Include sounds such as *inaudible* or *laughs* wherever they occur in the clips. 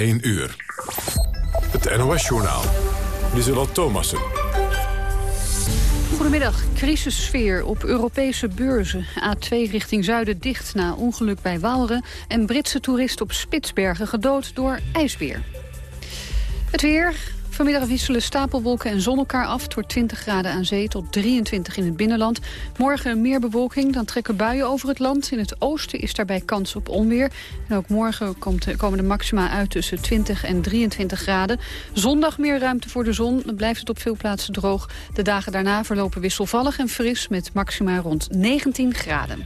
1 uur. Het NOS-journaal. Lieselot Thomassen. Goedemiddag. Crisissfeer op Europese beurzen. A2 richting zuiden dicht na ongeluk bij Waalre... en Britse toerist op Spitsbergen gedood door ijsbeer. Het weer. Vanmiddag wisselen stapelwolken en zon elkaar af. Het wordt 20 graden aan zee tot 23 in het binnenland. Morgen meer bewolking, dan trekken buien over het land. In het oosten is daarbij kans op onweer. En ook morgen komt, komen de maxima uit tussen 20 en 23 graden. Zondag meer ruimte voor de zon. Dan blijft het op veel plaatsen droog. De dagen daarna verlopen wisselvallig en fris met maxima rond 19 graden.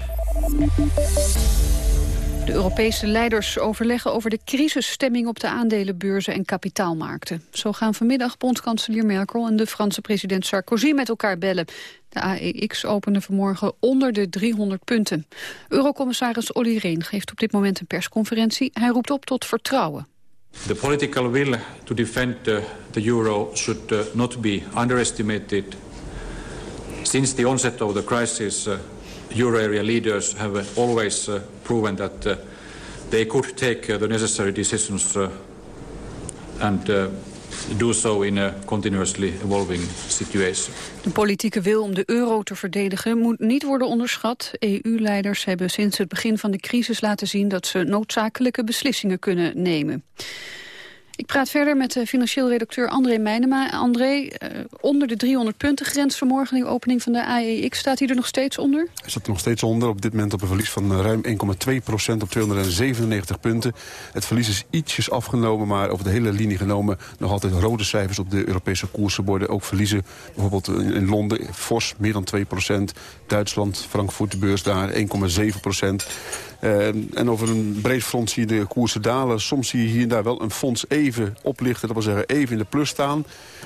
De Europese leiders overleggen over de crisisstemming op de aandelenbeurzen en kapitaalmarkten. Zo gaan vanmiddag bondskanselier Merkel en de Franse president Sarkozy met elkaar bellen. De AEX opende vanmorgen onder de 300 punten. Eurocommissaris Olly Rehn geeft op dit moment een persconferentie. Hij roept op tot vertrouwen. The political will to defend the, euro should uh, not be underestimated. Since the onset of the crisis, uh, euro area leaders have always uh, proven that uh, they could take uh, the necessary decisions uh, and do so in a continuously evolving situation. De politieke wil om de euro te verdedigen moet niet worden onderschat. EU-leiders hebben sinds het begin van de crisis laten zien dat ze noodzakelijke beslissingen kunnen nemen. Ik praat verder met de financieel redacteur André Meijnema. André, uh, onder de 300 punten grens vanmorgen, de opening van de AEX, staat hij er nog steeds onder? Hij staat er nog steeds onder, op dit moment op een verlies van eh, ruim 1,2 procent op 297 punten. Het verlies is ietsjes afgenomen, maar over de hele linie genomen nog altijd rode cijfers op de Europese koersenborden. Ook verliezen bijvoorbeeld in Londen fors meer dan 2 procent. Duitsland, Frankfurt, de beurs daar 1,7 procent. En over een breed front zie je de koersen dalen. Soms zie je hier en daar wel een fonds even oplichten. Dat wil zeggen even in de plus staan.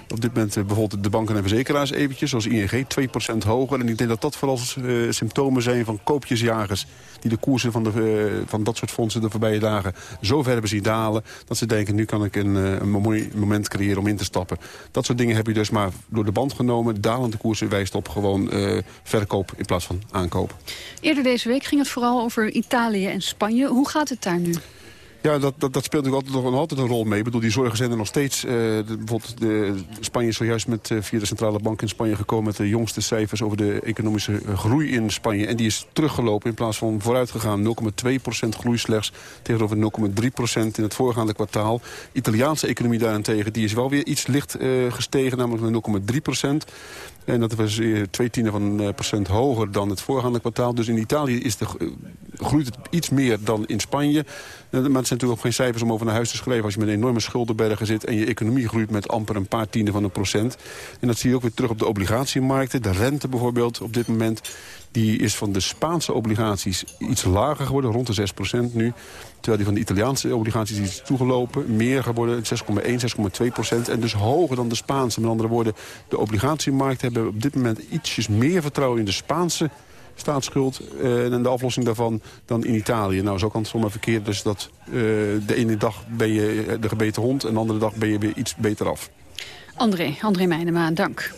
Op dit moment uh, bijvoorbeeld de banken en verzekeraars eventjes. Zoals ING 2% hoger. En ik denk dat dat vooral uh, symptomen zijn van koopjesjagers. Die de koersen van, de, van dat soort fondsen de voorbije dagen zo ver hebben zien dalen. Dat ze denken nu kan ik een, een mooi moment creëren om in te stappen. Dat soort dingen heb je dus maar door de band genomen. Dalende koersen wijst op gewoon verkoop in plaats van aankoop. Eerder deze week ging het vooral over Italië en Spanje. Hoe gaat het daar nu? Ja, dat, dat, speelt natuurlijk altijd, nog altijd een rol mee. Ik bedoel, die zorgen zijn er nog steeds. De, bijvoorbeeld de, Spanje is zojuist met, uh, via de Centrale Bank in Spanje gekomen... met de jongste cijfers over de economische eh, groei in Spanje. En die is teruggelopen in plaats van vooruit gegaan. 0,2% groei slechts tegenover 0,3% in het voorgaande kwartaal. Italiaanse economie daarentegen die is wel weer iets licht uh, gestegen, namelijk met 0,3 en dat was twee tienden van een procent hoger dan het voorgaande kwartaal. Dus in Italië is de, groeit het iets meer dan in Spanje. Maar het zijn natuurlijk ook geen cijfers om over naar huis te schrijven... als je met enorme schuldenbergen zit en je economie groeit met amper een paar tienden van een procent. En dat zie je ook weer terug op de obligatiemarkten. De rente bijvoorbeeld op dit moment die is van de Spaanse obligaties iets lager geworden, rond de 6% nu. Terwijl die van de Italiaanse obligaties is toegelopen. Meer geworden, 6,1, 6,2 procent. En dus hoger dan de Spaanse. Met andere woorden, de obligatiemarkt hebben op dit moment ietsjes meer vertrouwen in de Spaanse staatsschuld uh, en de aflossing daarvan dan in Italië. Nou, zo kan het zomaar verkeerd. Dus dat uh, de ene dag ben je de gebeten hond en de andere dag ben je weer iets beter af. André, André Meijnema, dank.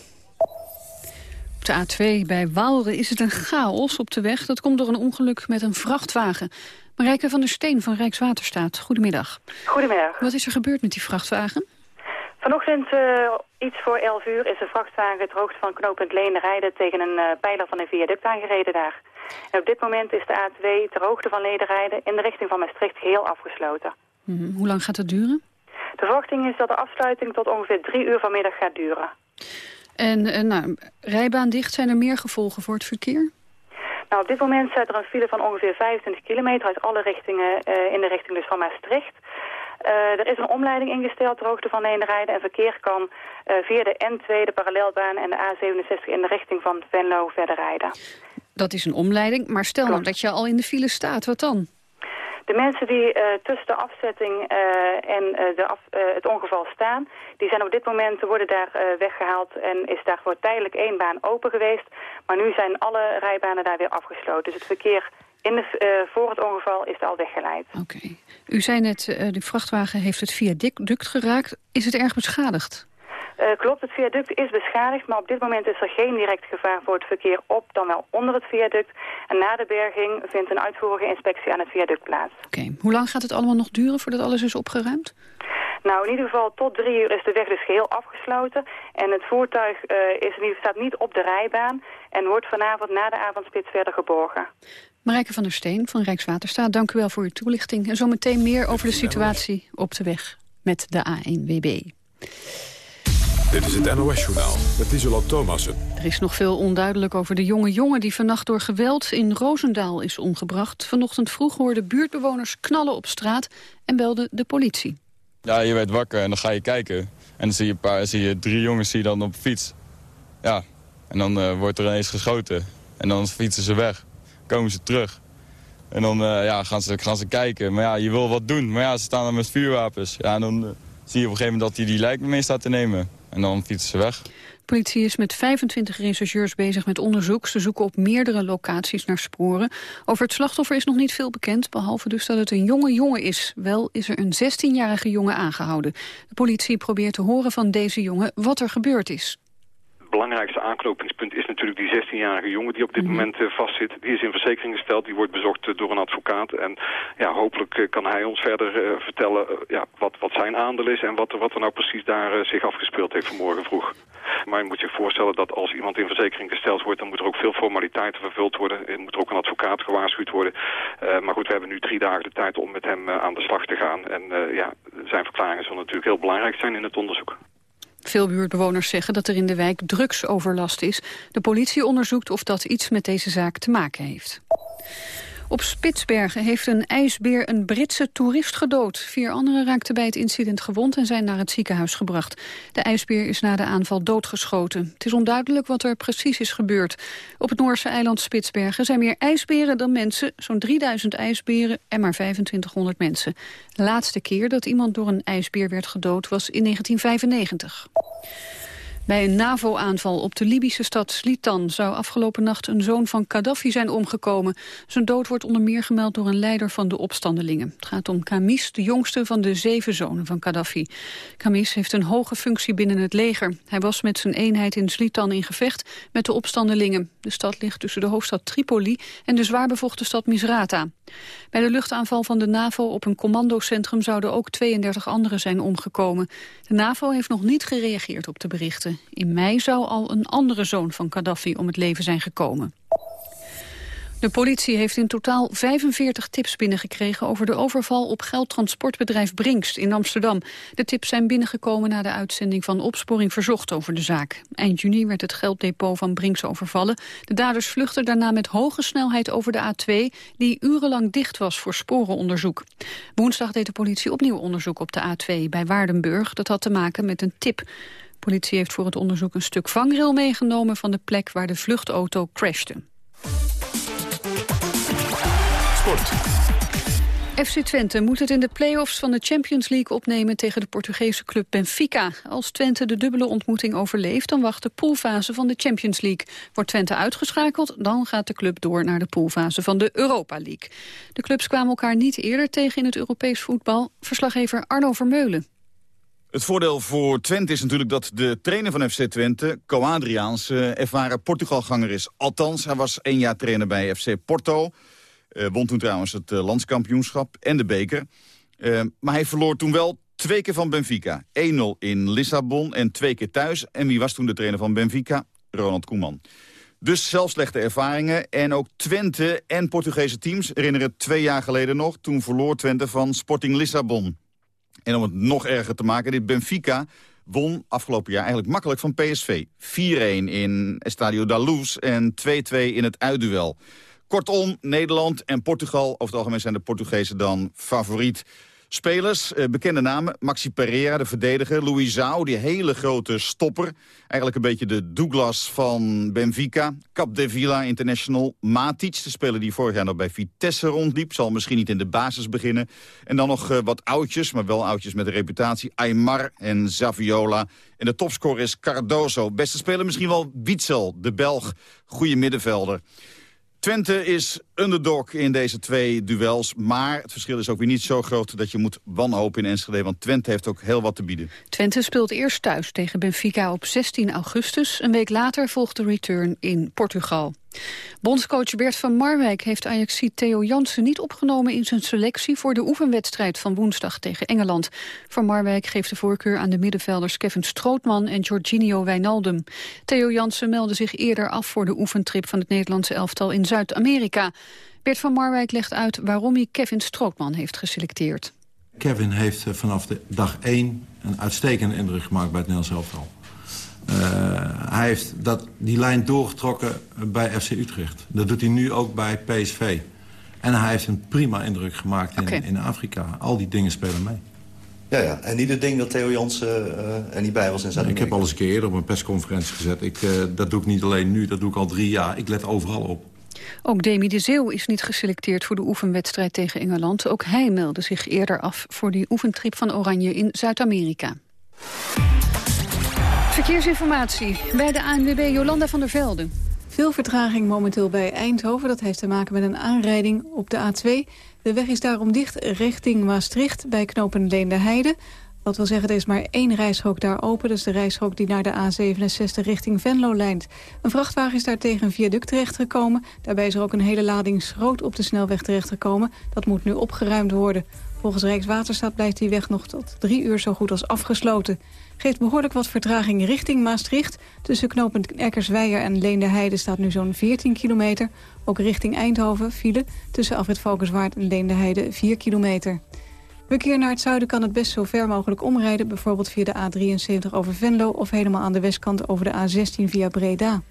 Op de A2 bij Waalre is het een chaos op de weg. Dat komt door een ongeluk met een vrachtwagen. Marijke van der Steen van Rijkswaterstaat, goedemiddag. Goedemiddag. Wat is er gebeurd met die vrachtwagen? Vanochtend uh, iets voor 11 uur is een vrachtwagen het hoogte van knooppunt Leenrijden tegen een uh, pijler van een viaduct aangereden daar. En op dit moment is de A2 ter hoogte van Leenrijden in de richting van Maastricht geheel afgesloten. Mm -hmm. Hoe lang gaat dat duren? De verwachting is dat de afsluiting tot ongeveer drie uur vanmiddag gaat duren. En uh, nou, rijbaan dicht, zijn er meer gevolgen voor het verkeer? Nou, op dit moment staat er een file van ongeveer 25 kilometer uit alle richtingen in de richting dus van Maastricht. Uh, er is een omleiding ingesteld ter hoogte van rijden en verkeer kan uh, via de N2, de parallelbaan en de A67 in de richting van Venlo verder rijden. Dat is een omleiding, maar stel nou dat je al in de file staat, wat dan? De mensen die uh, tussen de afzetting uh, en uh, de het ongeval staan, die zijn op dit moment, worden daar weggehaald en is daarvoor tijdelijk één baan open geweest. Maar nu zijn alle rijbanen daar weer afgesloten. Dus het verkeer in de, voor het ongeval is al weggeleid. Oké. U zei net, de vrachtwagen heeft het viaduct geraakt. Is het erg beschadigd? Uh, klopt, het viaduct is beschadigd, maar op dit moment is er geen direct gevaar voor het verkeer op dan wel onder het viaduct. En na de berging vindt een uitvoerige inspectie aan het viaduct plaats. Oké, hoe lang gaat het allemaal nog duren voordat alles is opgeruimd? Nou, in ieder geval tot drie uur is de weg dus geheel afgesloten. En het voertuig uh, is, staat niet op de rijbaan en wordt vanavond na de avondspits verder geborgen. Marijke van der Steen van Rijkswaterstaat, dank u wel voor uw toelichting. En zometeen meer over de situatie op de weg met de A1WB. Dit is het NOS-journaal met Isola Thomassen. Er is nog veel onduidelijk over de jonge jongen die vannacht door geweld in Roosendaal is omgebracht. Vanochtend vroeg hoorden buurtbewoners knallen op straat en belden de politie. Ja, je werd wakker en dan ga je kijken. En dan zie je, een paar, zie je drie jongens zie je dan op fiets. Ja, en dan uh, wordt er ineens geschoten. En dan fietsen ze weg. Komen ze terug. En dan uh, ja, gaan, ze, gaan ze kijken. Maar ja, je wil wat doen. Maar ja, ze staan er met vuurwapens. Ja, en dan uh, zie je op een gegeven moment dat hij die lijk mee staat te nemen. En dan fietsen ze weg. De politie is met 25 rechercheurs bezig met onderzoek. Ze zoeken op meerdere locaties naar sporen. Over het slachtoffer is nog niet veel bekend, behalve dus dat het een jonge jongen is. Wel is er een 16-jarige jongen aangehouden. De politie probeert te horen van deze jongen wat er gebeurd is belangrijkste aanknopingspunt is natuurlijk die 16-jarige jongen die op dit mhm. moment uh, vastzit. Die is in verzekering gesteld, die wordt bezocht uh, door een advocaat. En ja, hopelijk uh, kan hij ons verder vertellen ja, wat, wat zijn aandeel is en wat, wat er nou precies daar zich afgespeeld heeft vanmorgen vroeg. Maar je moet zich voorstellen dat als iemand in verzekering gesteld wordt... dan moet er ook veel formaliteiten vervuld worden. Er moet er ook een advocaat gewaarschuwd worden. maar goed, we hebben nu drie dagen de tijd om met hem aan de slag te gaan. En ja, zijn verklaringen zullen natuurlijk heel belangrijk zijn in het onderzoek. Veel buurtbewoners zeggen dat er in de wijk drugsoverlast is. De politie onderzoekt of dat iets met deze zaak te maken heeft. Op Spitsbergen heeft een ijsbeer een Britse toerist gedood. Vier anderen raakten bij het incident gewond en zijn naar het ziekenhuis gebracht. De ijsbeer is na de aanval doodgeschoten. Het is onduidelijk wat er precies is gebeurd. Op het Noorse eiland Spitsbergen zijn meer ijsberen dan mensen. Zo'n 3000 ijsberen en maar 2500 mensen. De laatste keer dat iemand door een ijsbeer werd gedood was in 1995. Bij een NAVO-aanval op de Libische stad Slitan zou afgelopen nacht een zoon van Gaddafi zijn omgekomen. Zijn dood wordt onder meer gemeld door een leider van de opstandelingen. Het gaat om Kamis, de jongste van de zeven zonen van Gaddafi. Kamis heeft een hoge functie binnen het leger. Hij was met zijn eenheid in Slitan in gevecht met de opstandelingen. De stad ligt tussen de hoofdstad Tripoli en de zwaar bevochten stad Misrata. Bij de luchtaanval van de NAVO op een commandocentrum zouden ook 32 anderen zijn omgekomen. De NAVO heeft nog niet gereageerd op de berichten. In mei zou al een andere zoon van Gaddafi om het leven zijn gekomen. De politie heeft in totaal 45 tips binnengekregen over de overval op geldtransportbedrijf Brinkst in Amsterdam. De tips zijn binnengekomen na de uitzending van Opsporing Verzocht over de zaak. Eind juni werd het gelddepot van Brinkst overvallen. De daders vluchtten daarna met hoge snelheid over de A2, die urenlang dicht was voor sporenonderzoek. Woensdag deed de politie opnieuw onderzoek op de A2 bij Waardenburg. Dat had te maken met een tip. De politie heeft voor het onderzoek een stuk vangrail meegenomen van de plek waar de vluchtauto crashte. FC Twente moet het in de play-offs van de Champions League opnemen tegen de Portugese club Benfica. Als Twente de dubbele ontmoeting overleeft, dan wacht de poolfase van de Champions League. Wordt Twente uitgeschakeld, dan gaat de club door naar de poolfase van de Europa League. De clubs kwamen elkaar niet eerder tegen in het Europees voetbal. Verslaggever Arno Vermeulen. Het voordeel voor Twente is natuurlijk dat de trainer van FC Twente, Co Adriaans, uh, ervaren Portugalganger is. Althans, hij was één jaar trainer bij FC Porto. Uh, won toen trouwens het uh, landskampioenschap en de beker. Uh, maar hij verloor toen wel twee keer van Benfica. 1-0 in Lissabon en twee keer thuis. En wie was toen de trainer van Benfica? Ronald Koeman. Dus zelf slechte ervaringen. En ook Twente en Portugese teams herinneren twee jaar geleden nog... toen verloor Twente van Sporting Lissabon. En om het nog erger te maken, dit Benfica won afgelopen jaar eigenlijk makkelijk van PSV. 4-1 in Estadio da Luz en 2-2 in het uitduel. Kortom, Nederland en Portugal, over het algemeen zijn de Portugezen dan favoriet. Spelers, eh, bekende namen, Maxi Pereira, de verdediger. Luizao, die hele grote stopper. Eigenlijk een beetje de Douglas van Benfica. Cap de Villa International. Matic, de speler die vorig jaar nog bij Vitesse rondliep. Zal misschien niet in de basis beginnen. En dan nog uh, wat oudjes, maar wel oudjes met een reputatie. Aymar en Zaviola. En de topscorer is Cardoso. Beste speler misschien wel Witzel, de Belg. Goede middenvelder. Twente is underdog in deze twee duels. Maar het verschil is ook weer niet zo groot dat je moet wanhopen in Enschede. Want Twente heeft ook heel wat te bieden. Twente speelt eerst thuis tegen Benfica op 16 augustus. Een week later volgt de return in Portugal. Bondscoach Bert van Marwijk heeft Ajaxiet Theo Jansen niet opgenomen in zijn selectie voor de oefenwedstrijd van woensdag tegen Engeland. Van Marwijk geeft de voorkeur aan de middenvelders Kevin Strootman en Jorginho Wijnaldum. Theo Jansen meldde zich eerder af voor de oefentrip van het Nederlandse elftal in Zuid-Amerika. Bert van Marwijk legt uit waarom hij Kevin Strootman heeft geselecteerd. Kevin heeft eh, vanaf de dag 1 een uitstekende indruk gemaakt bij het Nederlands elftal. Uh, hij heeft dat, die lijn doorgetrokken bij FC Utrecht. Dat doet hij nu ook bij PSV. En hij heeft een prima indruk gemaakt in, okay. in Afrika. Al die dingen spelen mee. Ja, ja. En niet het ding dat Theo Jansen uh, er niet bij was in zuid Ik heb al eens een keer eerder op een persconferentie gezet. Ik, uh, dat doe ik niet alleen nu, dat doe ik al drie jaar. Ik let overal op. Ook Demi de Zeeuw is niet geselecteerd voor de oefenwedstrijd tegen Engeland. Ook hij meldde zich eerder af voor die oefentrip van Oranje in Zuid-Amerika. Verkeersinformatie bij de ANWB Jolanda van der Velde. Veel vertraging momenteel bij Eindhoven. Dat heeft te maken met een aanrijding op de A2. De weg is daarom dicht richting Maastricht bij knopen Leende Heide. Dat wil zeggen, er is maar één reishok daar open. Is de reishok die naar de A67 richting Venlo lijnt. Een vrachtwagen is daar tegen een viaduct terechtgekomen. Daarbij is er ook een hele lading schroot op de snelweg terechtgekomen. Dat moet nu opgeruimd worden. Volgens Rijkswaterstaat blijft die weg nog tot drie uur zo goed als afgesloten. Geeft behoorlijk wat vertraging richting Maastricht. Tussen knooppunt Eckersweijer en Leende Heide staat nu zo'n 14 kilometer. Ook richting Eindhoven file tussen Afrit Valkenswaard en Leende Heide 4 kilometer. Verkeer naar het zuiden kan het best zo ver mogelijk omrijden... bijvoorbeeld via de A73 over Venlo... of helemaal aan de westkant over de A16 via Breda.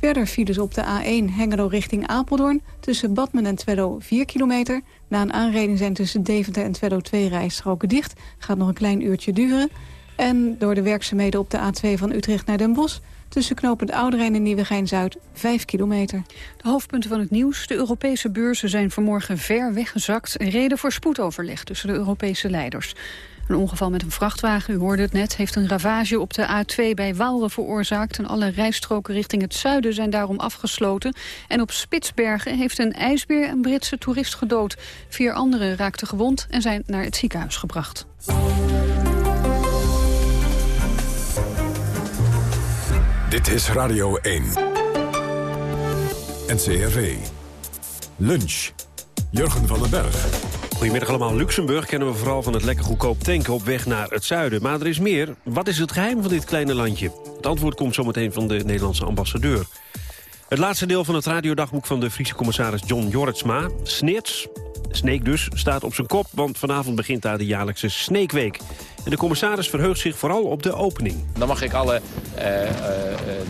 Verder files op de A1 Hengelo richting Apeldoorn... tussen Badmen en Twello 4 kilometer. Na een aanrijding zijn tussen Deventer en Twello twee rijstroken dicht. Gaat nog een klein uurtje duren. En door de werkzaamheden op de A2 van Utrecht naar Den Bosch... tussen knopend Ouderijn en Nieuwegein-Zuid 5 kilometer. De hoofdpunten van het nieuws. De Europese beurzen zijn vanmorgen ver weggezakt. Een reden voor spoedoverleg tussen de Europese leiders. Een ongeval met een vrachtwagen, u hoorde het net, heeft een ravage op de A2 bij Waalre veroorzaakt. En alle rijstroken richting het zuiden zijn daarom afgesloten. En op Spitsbergen heeft een ijsbeer een Britse toerist gedood. Vier anderen raakten gewond en zijn naar het ziekenhuis gebracht. Dit is Radio 1. NCRV. Lunch. Jurgen van den Berg. Goedemiddag allemaal. Luxemburg kennen we vooral van het lekker goedkoop tanken op weg naar het zuiden. Maar er is meer. Wat is het geheim van dit kleine landje? Het antwoord komt zometeen van de Nederlandse ambassadeur. Het laatste deel van het radiodagboek van de Friese commissaris John Jorritsma. Snits, Sneek dus, staat op zijn kop, want vanavond begint daar de jaarlijkse Sneekweek. En de commissaris verheugt zich vooral op de opening. Dan mag ik alle uh, uh,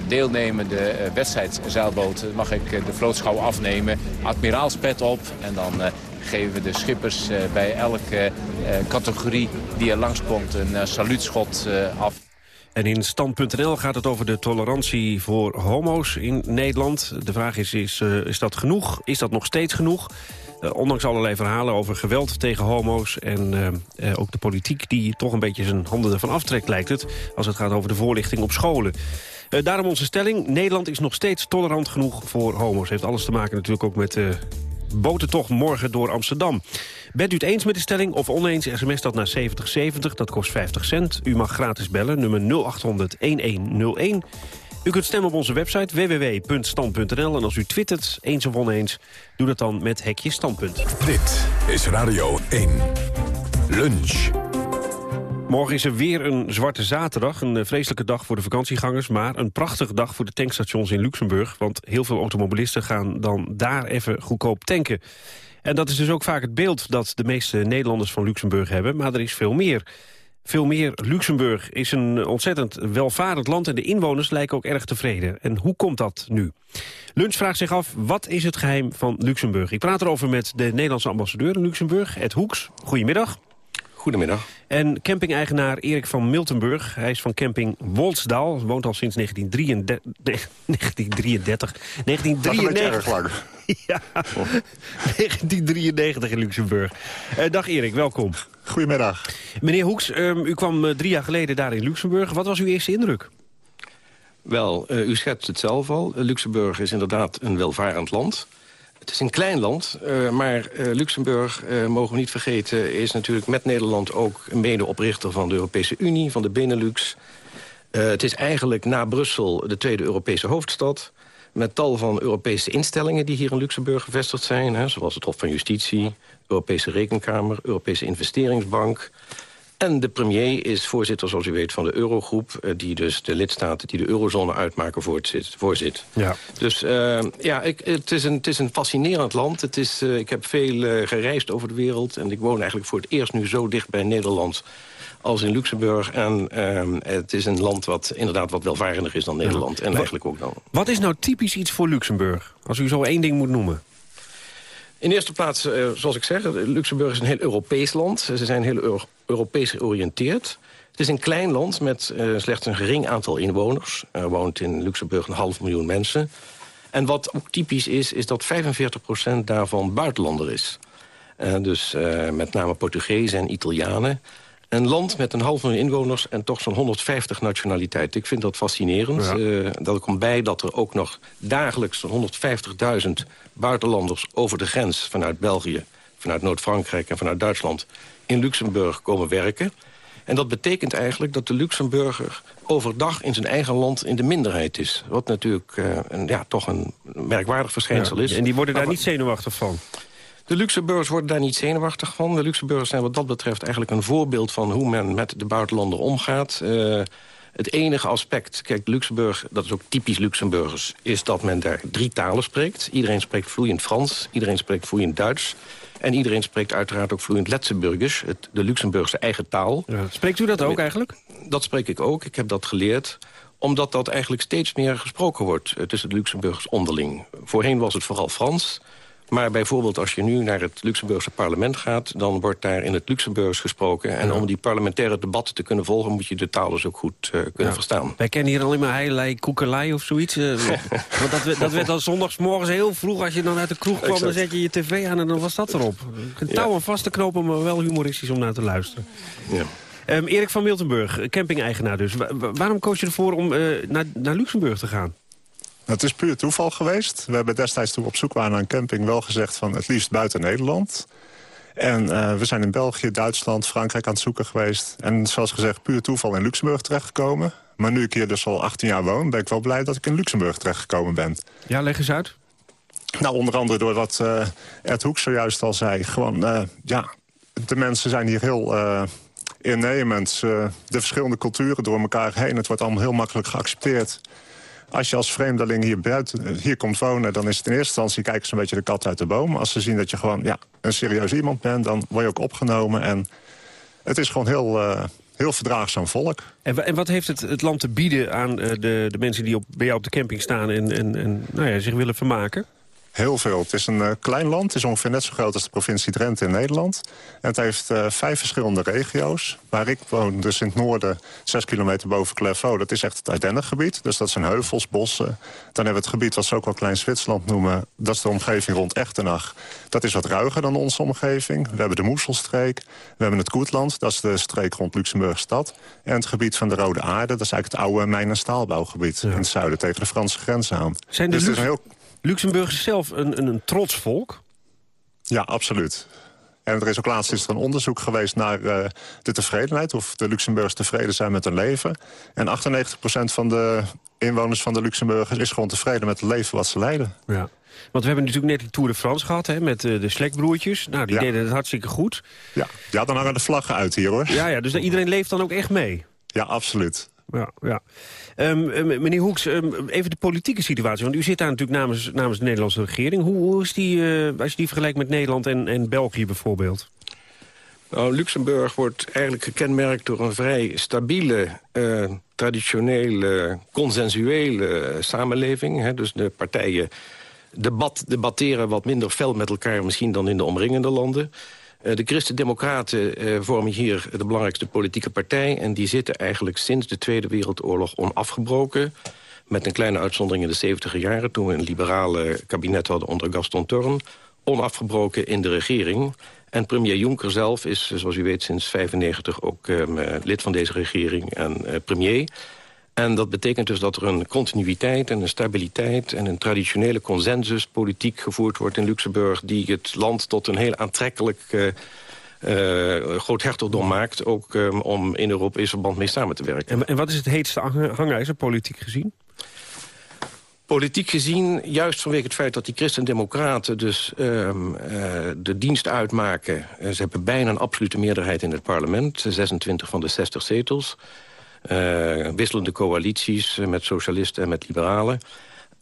deelnemende wedstrijdzeilboten mag ik de vlootschouw afnemen. Admiraalspet op en dan geven we de schippers bij elke categorie die er langskomt een saluutschot af. En in stand.nl gaat het over de tolerantie voor homo's in Nederland. De vraag is, is, is dat genoeg? Is dat nog steeds genoeg? Uh, ondanks allerlei verhalen over geweld tegen homo's... en uh, ook de politiek die toch een beetje zijn handen ervan aftrekt, lijkt het... als het gaat over de voorlichting op scholen. daarom onze stelling, Nederland is nog steeds tolerant genoeg voor homo's. Heeft alles te maken natuurlijk ook met botentocht morgen door Amsterdam. Bent u het eens met de stelling of oneens, sms dat naar 7070, dat kost 50 cent. U mag gratis bellen, nummer 0800-1101... U kunt stemmen op onze website www.stand.nl. En als u twittert, eens of oneens, doe dat dan met hekje standpunt. Dit is Radio 1. Lunch. Morgen is er weer een zwarte zaterdag. Een vreselijke dag voor de vakantiegangers... maar een prachtige dag voor de tankstations in Luxemburg. Want heel veel automobilisten gaan dan daar even goedkoop tanken. En dat is dus ook vaak het beeld dat de meeste Nederlanders van Luxemburg hebben. Maar er is veel meer. Veel meer. Luxemburg is een ontzettend welvarend land... en de inwoners lijken ook erg tevreden. En hoe komt dat nu? Lunch vraagt zich af, wat is het geheim van Luxemburg? Ik praat erover met de Nederlandse ambassadeur in Luxemburg, Ed Hoeks. Goedemiddag. Goedemiddag. En camping-eigenaar Erik van Miltenburg. Hij is van camping Wolsdaal. Woont al sinds 1933. 1933. 1993. lang. ja, 1993 in Luxemburg. Uh, dag Erik, welkom. Goedemiddag. Meneer Hoeks, um, u kwam uh, drie jaar geleden daar in Luxemburg. Wat was uw eerste indruk? Wel, uh, u schetst het zelf al. Luxemburg is inderdaad een welvarend land. Het is een klein land, uh, maar uh, Luxemburg, uh, mogen we niet vergeten... is natuurlijk met Nederland ook medeoprichter van de Europese Unie... van de Benelux. het is eigenlijk na Brussel de tweede Europese hoofdstad... met tal van Europese instellingen die hier in Luxemburg gevestigd zijn... Hè, zoals het Hof van Justitie, Europese Rekenkamer... Europese Investeringsbank... En de premier is voorzitter, zoals u weet, van de Eurogroep... Eh, die dus de lidstaten die de eurozone uitmaken voorzit. voorzit. Ja. Dus uh, ja, ik, het, is een, het is een fascinerend land. Het is, uh, ik heb veel uh, gereisd over de wereld. En ik woon eigenlijk voor het eerst nu zo dicht bij Nederland als in Luxemburg. En uh, het is een land wat inderdaad wat welvarender is dan Nederland. En eigenlijk ook dan. Wat is nou typisch iets voor Luxemburg? Als u zo één ding moet noemen. In eerste plaats, uh, zoals ik zeg, Luxemburg is een heel Europees land. Ze zijn heel Euro Europees georiënteerd. Het is een klein land met uh, slechts een gering aantal inwoners. Er woont in Luxemburg een half miljoen mensen. En wat ook typisch is, is dat 45% daarvan buitenlander is. Uh, dus met name Portugezen en Italianen. Een land met een half miljoen inwoners en toch zo'n 150 nationaliteiten. Ik vind dat fascinerend. Ja. Uh, dat komt bij dat er ook nog dagelijks 150.000 buitenlanders over de grens... vanuit België, vanuit Noord-Frankrijk en vanuit Duitsland... in Luxemburg komen werken. En dat betekent eigenlijk dat de Luxemburger overdag in zijn eigen land in de minderheid is. Wat natuurlijk uh, een, ja, toch een merkwaardig verschijnsel ja, is. En die worden daar niet zenuwachtig van? De Luxemburgers worden daar niet zenuwachtig van. De Luxemburgers zijn wat dat betreft eigenlijk een voorbeeld... van hoe men met de buitenlander omgaat. Uh, het enige aspect, kijk, Luxemburg, dat is ook typisch Luxemburgers... is dat men daar drie talen spreekt. Iedereen spreekt vloeiend Frans, iedereen spreekt vloeiend Duits... en iedereen spreekt uiteraard ook vloeiend Letzenburgers, het, de Luxemburgse eigen taal. Ja. Spreekt u dat ook eigenlijk? Dat spreek ik ook, ik heb dat geleerd omdat dat eigenlijk steeds meer gesproken wordt uh, tussen de Luxemburgers onderling. Voorheen was het vooral Frans... Maar bijvoorbeeld als je nu naar het Luxemburgse parlement gaat... dan wordt daar in het Luxemburgs gesproken. En om die parlementaire debatten te kunnen volgen... moet je de taal dus ook goed uh, kunnen ja. verstaan. Wij kennen hier alleen maar heilei, koekelei of zoiets. Uh, *laughs* want dat, dat werd dan zondagsmorgens heel vroeg. Als je dan uit de kroeg kwam, exact. dan zet je je tv aan en dan was dat erop. Een touw en vast te knopen, maar wel humoristisch om naar te luisteren. Ja. Um, Erik van Miltenburg, camping-eigenaar dus. Wa waarom koos je ervoor om uh, naar, naar Luxemburg te gaan? Het is puur toeval geweest. We hebben destijds toen we op zoek waren naar een camping wel gezegd van het liefst buiten Nederland. En uh, we zijn in België, Duitsland, Frankrijk aan het zoeken geweest. En zoals gezegd, puur toeval in Luxemburg terechtgekomen. Maar nu ik hier dus al 18 jaar woon, ben ik wel blij dat ik in Luxemburg terechtgekomen ben. Ja, leg eens uit. Nou, onder andere door wat uh, Ed Hoek zojuist al zei. Gewoon, uh, ja, de mensen zijn hier heel innemend. de verschillende culturen door elkaar heen. Het wordt allemaal heel makkelijk geaccepteerd als je als vreemdeling hier, buiten, hier komt wonen... dan is het in eerste instantie kijken ze een beetje de kat uit de boom. Als ze zien dat je gewoon ja, een serieus iemand bent, dan word je ook opgenomen. En het is gewoon heel... Uh, heel verdraagzaam volk. En, en, wat heeft het, het land te bieden aan uh, de, de mensen die op, bij jou op de camping staan... en, en, en nou ja, zich willen vermaken? Heel veel. Het is een uh, klein land. Het is ongeveer net zo groot als de provincie Drenthe in Nederland. En het heeft uh, vijf verschillende regio's. Waar ik woon, dus in het noorden, zes kilometer boven Clairvaux... dat is echt het Ardennengebied. Dus dat zijn heuvels, bossen. Dan hebben we het gebied wat ze ook wel Klein Zwitserland noemen. Dat is de omgeving rond Echtenach. Dat is wat ruiger dan onze omgeving. We hebben de Moeselstreek. We hebben het Koetland. Dat is de streek rond Luxemburg stad. En het gebied van de Rode Aarde. Dat is eigenlijk het oude mijn- en staalbouwgebied. Ja. In het zuiden tegen de Franse grens aan. Zijn dus het is een heel Luxemburg zelf een, een, een trots volk? Ja, absoluut. En er is ook laatst is er een onderzoek geweest naar uh, de tevredenheid... of de Luxemburgers tevreden zijn met hun leven. En 98% van de inwoners van de Luxemburgers is gewoon tevreden met het leven wat ze leiden. Ja. Want we hebben natuurlijk net de Tour de France gehad hè, met uh, de Slekbroertjes. Nou, die ja. deden het hartstikke goed. Ja. ja, dan hangen de vlaggen uit hier hoor. Ja, ja dus *laughs* iedereen leeft dan ook echt mee. Ja, absoluut. Ja, ja. Um, meneer Hoeks, um, even de politieke situatie. Want u zit daar natuurlijk namens, namens de Nederlandse regering. Hoe, hoe is die, uh, als je die vergelijkt met Nederland en, en België bijvoorbeeld? Nou, Luxemburg wordt eigenlijk gekenmerkt door een vrij stabiele, uh, traditionele, consensuele samenleving. Hè? Dus de partijen debat, debatteren wat minder fel met elkaar misschien dan in de omringende landen. Uh, de Christen-Democraten uh, vormen hier de belangrijkste politieke partij... en die zitten eigenlijk sinds de Tweede Wereldoorlog onafgebroken... met een kleine uitzondering in de 70 jaren... toen we een liberale kabinet hadden onder Gaston Turn... onafgebroken in de regering. En premier Juncker zelf is, zoals u weet, sinds 95 ook uh, lid van deze regering en premier... En dat betekent dus dat er een continuïteit en een stabiliteit... en een traditionele consensuspolitiek gevoerd wordt in Luxemburg... die het land tot een heel aantrekkelijk uh, uh, groot hertogdom maakt... ook um, om in Europees verband mee samen te werken. En, en wat is het heetste hangijzer, politiek gezien? Politiek gezien, juist vanwege het feit dat die christendemocraten dus um, uh, de dienst uitmaken. Uh, ze hebben bijna een absolute meerderheid in het parlement, 26 van de 60 zetels. Uh, wisselende coalities met socialisten en met liberalen.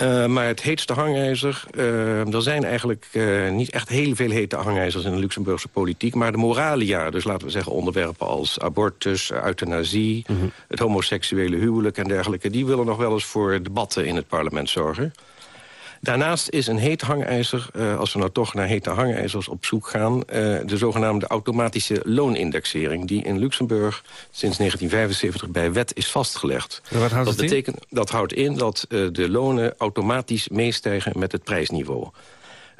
Uh, maar het heetste hangijzer... Uh, er zijn eigenlijk uh, niet echt heel veel hete hangijzers in de Luxemburgse politiek... maar de moralia, dus laten we zeggen onderwerpen als abortus, euthanasie... Mm -hmm. het homoseksuele huwelijk en dergelijke... die willen nog wel eens voor debatten in het parlement zorgen. Daarnaast is een heet hangijzer, uh, als we nou toch naar hete hangijzers op zoek gaan... Uh, de zogenaamde automatische loonindexering... die in Luxemburg sinds 1975 bij wet is vastgelegd. En wat houdt dat, betekent, in? dat houdt in dat uh, de lonen automatisch meestijgen met het prijsniveau.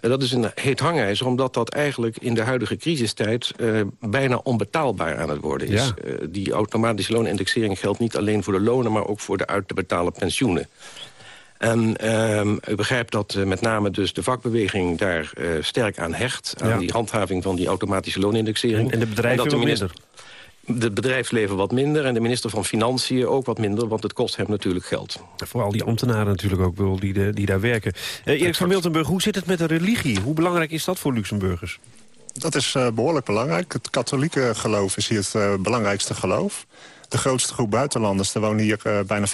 dat is een heet hangijzer, omdat dat eigenlijk in de huidige crisistijd... bijna onbetaalbaar aan het worden is. Ja. die automatische loonindexering geldt niet alleen voor de lonen... maar ook voor de uit te betalen pensioenen. En um, u begrijpt dat uh, met name dus de vakbeweging daar uh, sterk aan hecht... aan Ja. die handhaving van die automatische loonindexering. En- en de bedrijven dat wat minister, De bedrijfsleven wat minder en de minister van Financiën ook wat minder... want het kost hem natuurlijk geld. Vooral die ambtenaren natuurlijk ook wel die, de, die daar werken. Uh, Erik van Miltenburg, hoe zit het met de religie? Hoe belangrijk is dat voor Luxemburgers? Dat is uh, behoorlijk belangrijk. Het katholieke geloof is hier het uh, belangrijkste geloof. De grootste groep buitenlanders, er wonen hier uh, bijna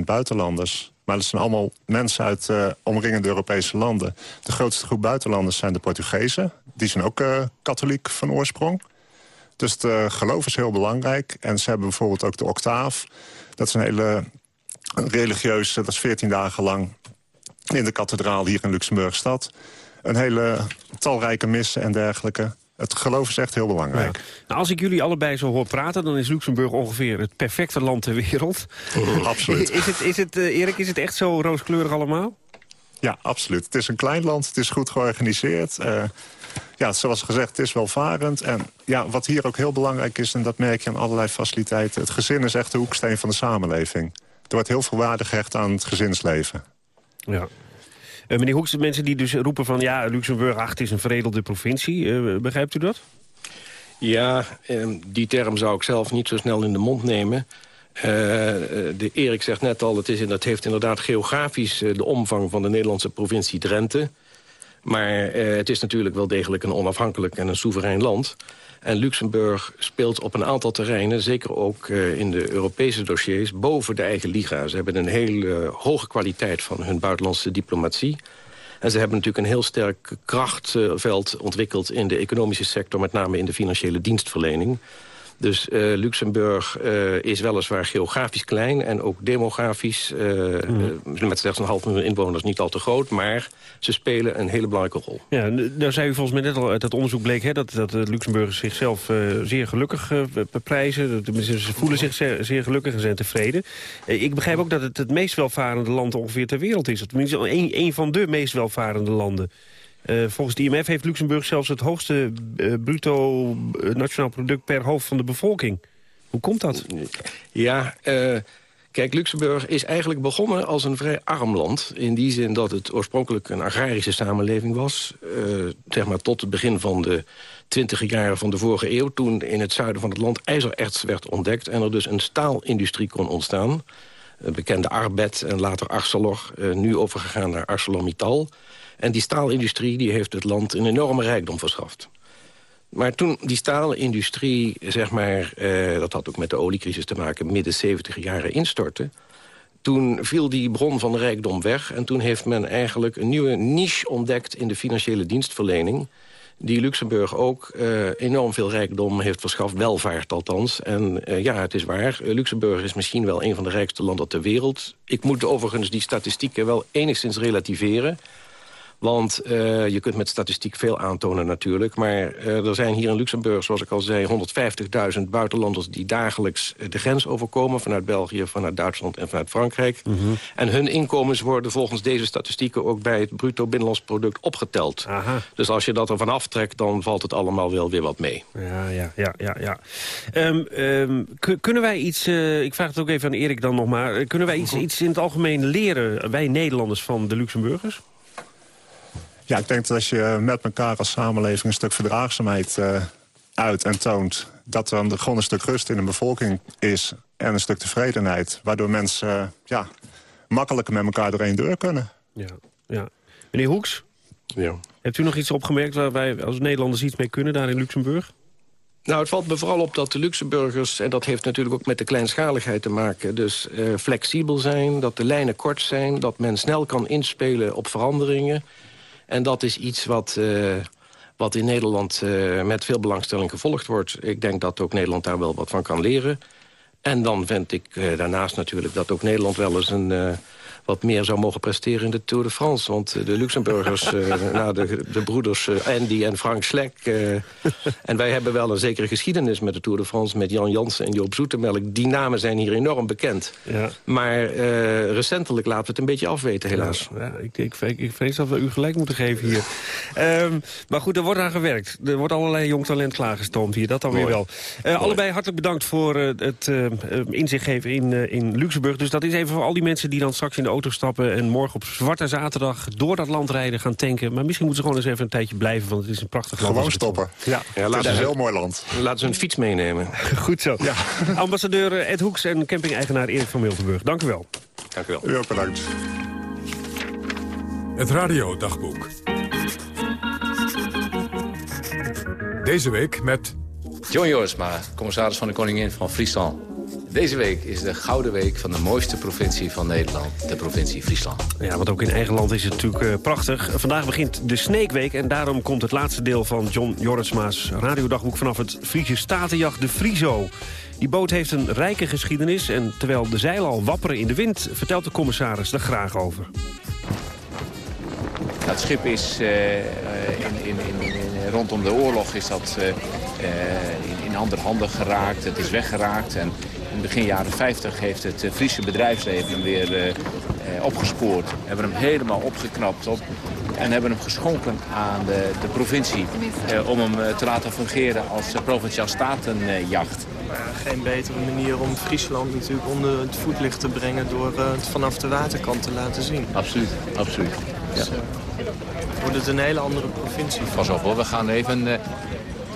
45% buitenlanders. Maar dat zijn allemaal mensen uit uh, omringende Europese landen. De grootste groep buitenlanders zijn de Portugezen. Die zijn ook uh, katholiek van oorsprong. Dus het geloof is heel belangrijk. En ze hebben bijvoorbeeld ook de octaaf. Dat is een hele religieuze, dat is 14 dagen lang in de kathedraal hier in Luxemburg-stad. Een hele talrijke missen en dergelijke. Het geloof is echt heel belangrijk. Ja. Nou, als ik jullie allebei zo hoor praten... dan is Luxemburg ongeveer het perfecte land ter wereld. *laughs* absoluut. Is het, is het, uh, Erik, is het echt zo rooskleurig allemaal? Ja, absoluut. Het is een klein land, het is goed georganiseerd. Uh, ja, zoals gezegd, het is welvarend. En ja, wat hier ook heel belangrijk is, en dat merk je aan allerlei faciliteiten... het gezin is echt de hoeksteen van de samenleving. Er wordt heel veel waarde gehecht aan het gezinsleven. Ja. Uh, meneer Hoeks, mensen die dus roepen van... ja, Luxemburg, ach, het is een veredelde provincie. Uh, begrijpt u dat? Ja, uh, die term zou ik zelf niet zo snel in de mond nemen. Uh, de Erik zegt net al, het, is, dat heeft inderdaad geografisch de omvang van de Nederlandse provincie Drenthe. Maar het is natuurlijk wel degelijk een onafhankelijk en een soeverein land. En Luxemburg speelt op een aantal terreinen, zeker ook uh, in de Europese dossiers, boven de eigen liga. Ze hebben een hele uh, hoge kwaliteit van hun buitenlandse diplomatie. En ze hebben natuurlijk een heel sterk krachtveld ontwikkeld in de economische sector, met name in de financiële dienstverlening. Dus uh, Luxemburg uh, is weliswaar geografisch klein en ook demografisch... Uh, mm. met slechts een half miljoen inwoners niet al te groot... maar ze spelen een hele belangrijke rol. Ja, nou zei u volgens mij net al, uit dat onderzoek bleek... Hè, dat, dat de Luxemburgers zichzelf zeer gelukkig prijzen. Ze voelen zich zeer, zeer, gelukkig en zijn tevreden. ik begrijp ook dat het het meest welvarende land ongeveer ter wereld is. Tenminste, een, een van de meest welvarende landen. Uh, volgens de IMF heeft Luxemburg zelfs het hoogste uh, bruto uh, nationaal product per hoofd van de bevolking. Hoe komt dat? Ja, kijk, Luxemburg is eigenlijk begonnen als een vrij arm land. In die zin dat het oorspronkelijk een agrarische samenleving was. zeg maar tot het begin van de twintige jaren van de vorige eeuw... toen in het zuiden van het land ijzererts werd ontdekt... en er dus een staalindustrie kon ontstaan. bekende Arbet en later Arcelor, nu overgegaan naar ArcelorMittal... En die staalindustrie die heeft het land een enorme rijkdom verschaft. Maar toen die staalindustrie, zeg maar, eh, dat had ook met de oliecrisis te maken... midden 70 jaren instortte... toen viel die bron van rijkdom weg... en toen heeft men eigenlijk een nieuwe niche ontdekt in de financiële dienstverlening... die Luxemburg ook uh, enorm veel rijkdom heeft verschaft, welvaart althans. En uh, ja, het is waar, Luxemburg is misschien wel een van de rijkste landen ter wereld. Ik moet overigens die statistieken wel enigszins relativeren... Want uh, je kunt met statistiek veel aantonen natuurlijk. Maar uh, er zijn hier in Luxemburg, zoals ik al zei... 150.000 buitenlanders die dagelijks de grens overkomen... vanuit België, vanuit Duitsland en vanuit Frankrijk. Mhm. En hun inkomens worden volgens deze statistieken... ook bij het bruto binnenlands product opgeteld. Aha. Dus als je dat ervan aftrekt, dan valt het allemaal wel weer wat mee. Ja, ja, ja, ja. ja. Um, um, kunnen wij iets, uh, ik vraag het ook even aan Erik dan nog maar... kunnen wij iets, iets in het algemeen leren, wij Nederlanders, van de Luxemburgers? Ja, ik denk dat als je met elkaar als samenleving een stuk verdraagzaamheid uh, uit en toont... dat er gewoon een stuk rust in de bevolking is en een stuk tevredenheid. Waardoor mensen uh, ja, makkelijker met elkaar door één deur kunnen. Ja, ja. Meneer Hoeks, ja. hebt u nog iets opgemerkt waar wij als Nederlanders iets mee kunnen daar in Luxemburg? Nou, het valt me vooral op dat de Luxemburgers... en dat heeft natuurlijk ook met de kleinschaligheid te maken... dus uh, flexibel zijn, dat de lijnen kort zijn... dat men snel kan inspelen op veranderingen... En dat is iets wat, uh, wat in Nederland uh, met veel belangstelling gevolgd wordt. Ik denk dat ook Nederland daar wel wat van kan leren. En dan vind ik uh, daarnaast natuurlijk dat ook Nederland wel eens een wat meer zou mogen presteren in de Tour de France. Want de Luxemburgers, uh, *laughs* nou, de, de, broeders uh, Andy en Frank Slek... Uh, en wij hebben wel een zekere geschiedenis met de Tour de France... met Jan Jansen en Joop Zoetemelk. Die namen zijn hier enorm bekend. Ja. Maar recentelijk laten we het een beetje afweten, helaas. Ja, ik, ik, ik, vrees dat we u gelijk moeten geven hier. um, maar goed, er wordt aan gewerkt. Er wordt allerlei jong talent klaargestoomd hier, dat alweer wel. allebei hartelijk bedankt voor het inzicht geven in, in Luxemburg. Dus dat is even voor al die mensen die dan straks in de auto stappen... en morgen op zwarte zaterdag door dat land rijden gaan tanken. Maar misschien moeten ze gewoon eens even een tijdje blijven... want het is een prachtig land. Gewoon stoppen. Ja. ja het is een heel mooi land. Laten ze een fiets meenemen. *laughs* Goed zo. Ja. Ambassadeur Ed Hoeks en camping-eigenaar Erik van Miltenburg. Dank u wel. Dank u wel. U ook bedankt. Het radiodagboek. Deze week met... John Jorisma, commissaris van de Koningin van Friesland. Deze week is de Gouden Week van de mooiste provincie van Nederland, de provincie Friesland. Ja, want ook in eigen land is het natuurlijk uh, prachtig. Vandaag begint de Sneekweek en daarom komt het laatste deel van John Jorisma's radiodagboek vanaf het Friese statenjacht de Friso. Die boot heeft een rijke geschiedenis en terwijl de zeilen al wapperen in de wind... vertelt de commissaris er graag over. Het schip is uh, in, in, in, rondom de oorlog is dat, uh, in, in andere handen geraakt. Het is weggeraakt en in begin jaren 50 heeft het Friese bedrijfsleven hem weer uh, opgespoord. Hebben hem helemaal opgeknapt op en hebben hem geschonken aan de, de provincie. Om hem te laten fungeren als provinciaal statenjacht. geen betere manier om Friesland natuurlijk onder het voetlicht te brengen... door het vanaf de waterkant te laten zien. Absoluut, absoluut. Ja. Dus, wordt het een hele andere provincie. Pas op hoor, we gaan even,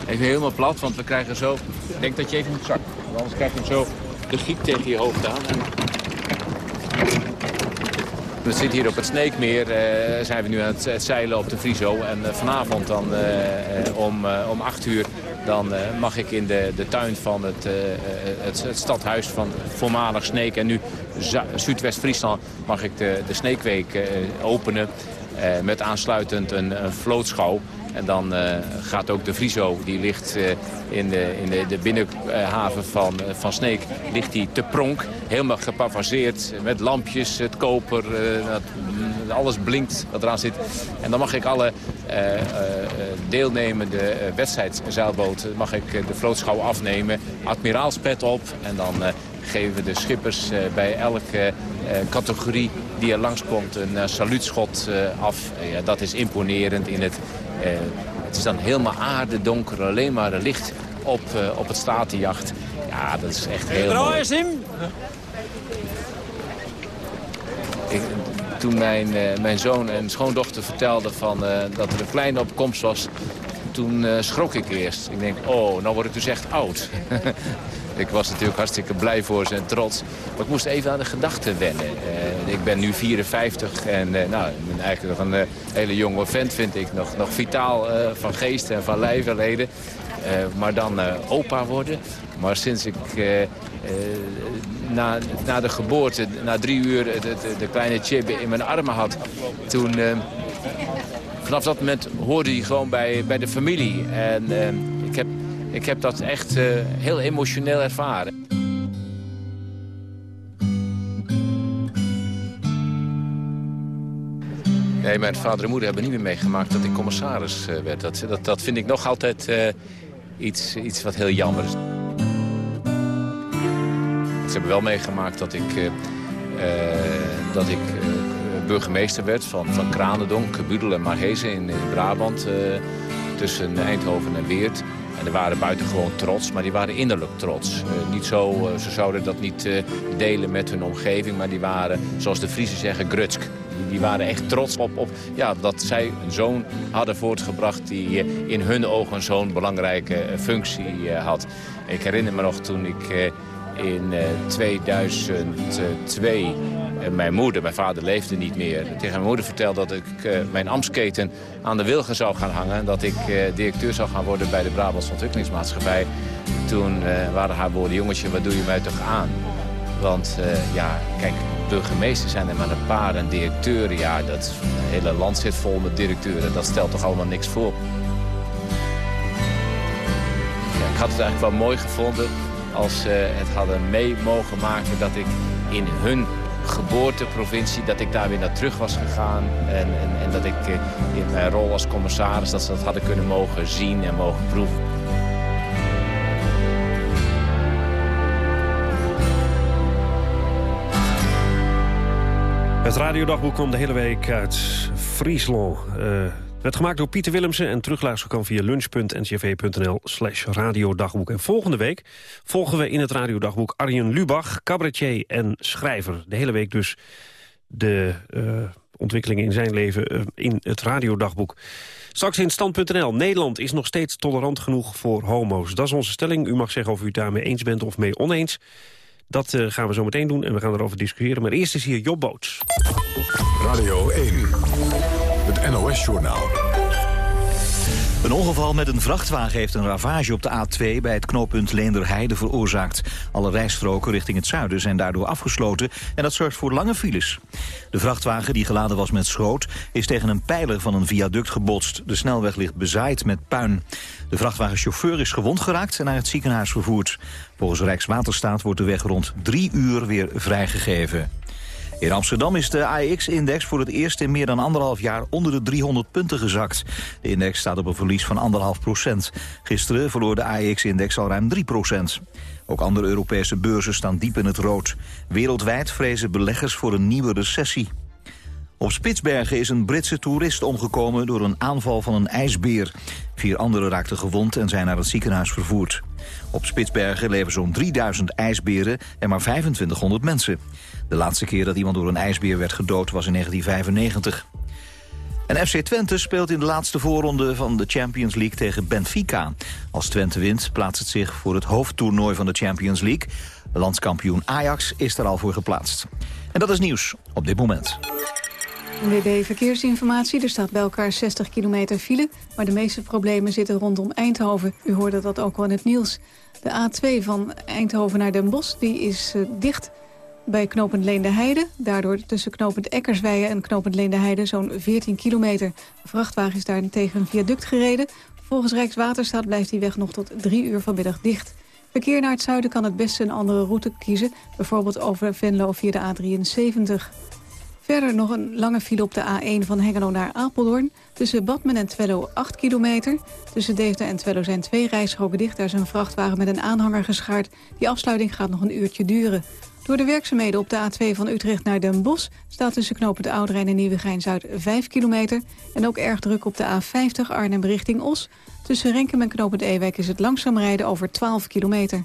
even helemaal plat, want we krijgen zo... Ik denk dat je even moet zakken, want anders krijg je hem zo de giek tegen je hoofd aan. We zitten hier op het Sneekmeer, uh, zijn we nu aan het, het, zeilen op de Friso. En uh, vanavond dan om, om 8 uur dan mag ik in de, de tuin van het, het, het, stadhuis van voormalig Sneek en nu Zuidwest-Friesland mag ik de, de Sneekweek openen. met aansluitend een, een vlootschouw. En dan uh, gaat ook de Friso, die ligt uh, in, de, in de, de binnenhaven van, uh, van Sneek, ligt die te pronk. Helemaal gepavaseerd met lampjes, het koper, dat, alles blinkt wat eraan zit. En dan mag ik alle deelnemende wedstrijdzeilboten, mag ik de vlootschouw afnemen, admiraalspet op. En dan geven we de schippers bij elke categorie die er langskomt een saluutschot af. ja, dat is imponerend in het het is dan helemaal aardedonker, alleen maar licht op, op het statenjacht. Ja, dat is echt heel mooi. Ik, toen mijn, mijn zoon en schoondochter vertelden van, dat er een kleine op komst was... toen schrok ik eerst. Ik denk, oh, nou word ik dus echt oud. *laughs* Ik was natuurlijk hartstikke blij voor ze en trots. Maar ik moest even aan de gedachten wennen. Ik ben nu 54 en uh, nou, ik ben eigenlijk nog een uh, hele jonge vent, vind ik. Nog, nog vitaal van geest en van lijf maar dan opa worden. Maar sinds ik na, na de geboorte, na drie uur, de, de, kleine chip in mijn armen had... toen vanaf dat moment hoorde hij gewoon bij, bij de familie. En ik heb ik heb dat echt heel emotioneel ervaren. Nee, mijn vader en moeder hebben niet meer meegemaakt dat ik commissaris uh, werd. Dat, dat, dat vind ik nog altijd uh, iets, iets wat heel jammer is. Ze hebben wel meegemaakt dat ik, uh, dat ik burgemeester werd van, van Kranendonk, Budel en Marhezen in, in Brabant. tussen Eindhoven en Weert. En die waren buitengewoon trots, maar die waren innerlijk trots. Niet zo, ze zouden dat niet delen met hun omgeving, maar die waren, zoals de Friesen zeggen, grutsk. Die, waren echt trots op, op ja, dat zij een zoon hadden voortgebracht die in hun ogen zo'n belangrijke functie had. Ik herinner me nog toen ik in 2002 mijn moeder, mijn vader leefde niet meer, tegen mijn moeder vertelde dat ik mijn ambtsketen aan de wilgen zou gaan hangen. En dat ik directeur zou gaan worden bij de Brabantse Ontwikkelingsmaatschappij. Toen waren haar woorden, jongetje, wat doe je mij toch aan? Want ja, kijk, burgemeesters zijn er maar een paar en directeuren, ja, dat hele land zit vol met directeuren. Dat stelt toch allemaal niks voor. Ik had het eigenlijk wel mooi gevonden als ze het hadden mee mogen maken dat ik in hun geboorteprovincie, dat ik daar weer naar terug was gegaan. En, en, en dat ik eh, in mijn rol als commissaris, dat ze dat hadden kunnen mogen zien en mogen proeven. Het radiodagboek kwam de hele week uit Friesland. Uh, werd gemaakt door Pieter Willemsen en terugluisteren kan via lunch.ncv.nl slash radiodagboek. En volgende week volgen we in het radiodagboek Arjen Lubach, cabaretier en schrijver. De hele week dus de uh, ontwikkelingen in zijn leven uh, in het radiodagboek. Straks in stand.nl. Nederland is nog steeds tolerant genoeg voor homo's. Dat is onze stelling. U mag zeggen of u daarmee eens bent of mee oneens. Dat uh, gaan we zo meteen doen en we gaan erover discussiëren. Maar eerst is hier Job Boots. Radio 1. Het NOS-journaal. Een ongeval met een vrachtwagen heeft een ravage op de A2 bij het knooppunt Leenderheide veroorzaakt. Alle rijstroken richting het zuiden zijn daardoor afgesloten en dat zorgt voor lange files. De vrachtwagen die geladen was met schroot is tegen een pijler van een viaduct gebotst. De snelweg ligt bezaaid met puin. De vrachtwagenchauffeur is gewond geraakt en naar het ziekenhuis vervoerd. Volgens Rijkswaterstaat wordt de weg rond drie uur weer vrijgegeven. In Amsterdam is de AEX-index voor het eerst in meer dan anderhalf jaar onder de 300 punten gezakt. De index staat op een verlies van anderhalf procent. Gisteren verloor de AEX-index al ruim 3 procent. Ook andere Europese beurzen staan diep in het rood. Wereldwijd vrezen beleggers voor een nieuwe recessie. Op Spitsbergen is een Britse toerist omgekomen door een aanval van een ijsbeer. Vier anderen raakten gewond en zijn naar het ziekenhuis vervoerd. Op Spitsbergen leven zo'n 3000 ijsberen en maar 2500 mensen. De laatste keer dat iemand door een ijsbeer werd gedood was in 1995. En FC Twente speelt in de laatste voorronde van de Champions League tegen Benfica. Als Twente wint plaatst het zich voor het hoofdtoernooi van de Champions League. Landskampioen Ajax is er al voor geplaatst. En dat is nieuws op dit moment. WB Verkeersinformatie. Er staat bij elkaar 60 kilometer file. Maar de meeste problemen zitten rondom Eindhoven. U hoorde dat ook al in het nieuws. De A2 van Eindhoven naar Den Bosch die is uh, dicht bij knooppunt Leende Heide. Daardoor tussen knooppunt Eckersweijen en knooppunt Leende Heide zo'n 14 kilometer. De vrachtwagen is daar tegen een viaduct gereden. Volgens Rijkswaterstaat blijft die weg nog tot drie uur vanmiddag dicht. Verkeer naar het zuiden kan het beste een andere route kiezen. Bijvoorbeeld over Venlo via de A73. Verder nog een lange file op de A1 van Hengelo naar Apeldoorn. Tussen Badmen en Twello 8 kilometer. Tussen Deventer en Twello zijn twee rijstroken dicht. Daar is een vrachtwagen met een aanhanger geschaard. Die afsluiting gaat nog een uurtje duren. Door de werkzaamheden op de A2 van Utrecht naar Den Bosch... staat tussen knopen de Oude en Nieuwegein-Zuid 5 kilometer. En ook erg druk op de A50 Arnhem richting Os. Tussen Renkum en knopen de Ewijk is het langzaam rijden over 12 kilometer.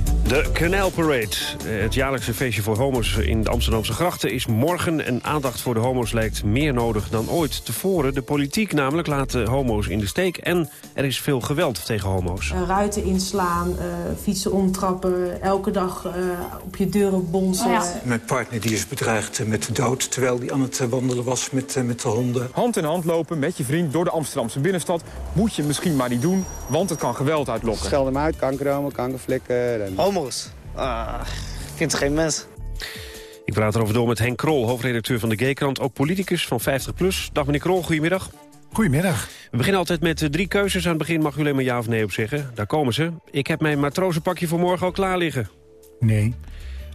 De Canal Parade, het jaarlijkse feestje voor homo's in de Amsterdamse grachten... is morgen en aandacht voor de homo's lijkt meer nodig dan ooit tevoren. De politiek namelijk laat de homo's in de steek en er is veel geweld tegen homo's. Ruiten inslaan, uh, fietsen omtrappen, elke dag uh, op je deuren bonzen. Oh ja. Mijn partner die is bedreigd met de dood terwijl hij aan het wandelen was met, met de honden. Hand in hand lopen met je vriend door de Amsterdamse binnenstad moet je misschien maar niet doen, want het kan geweld uitlokken. Scheld hem uit, kankerromen, kankerflikken. En... Homo's. Ah, ik vind geen mens. Ik praat erover door met Henk Krol, hoofdredacteur van de G-krant. Ook politicus van 50PLUS. Dag meneer Krol, goedemiddag. Goedemiddag. We beginnen altijd met eh, drie keuzes. Aan het begin mag u alleen maar ja of nee op zeggen. Daar komen ze. Ik heb mijn matrozenpakje voor morgen al klaar liggen. Nee.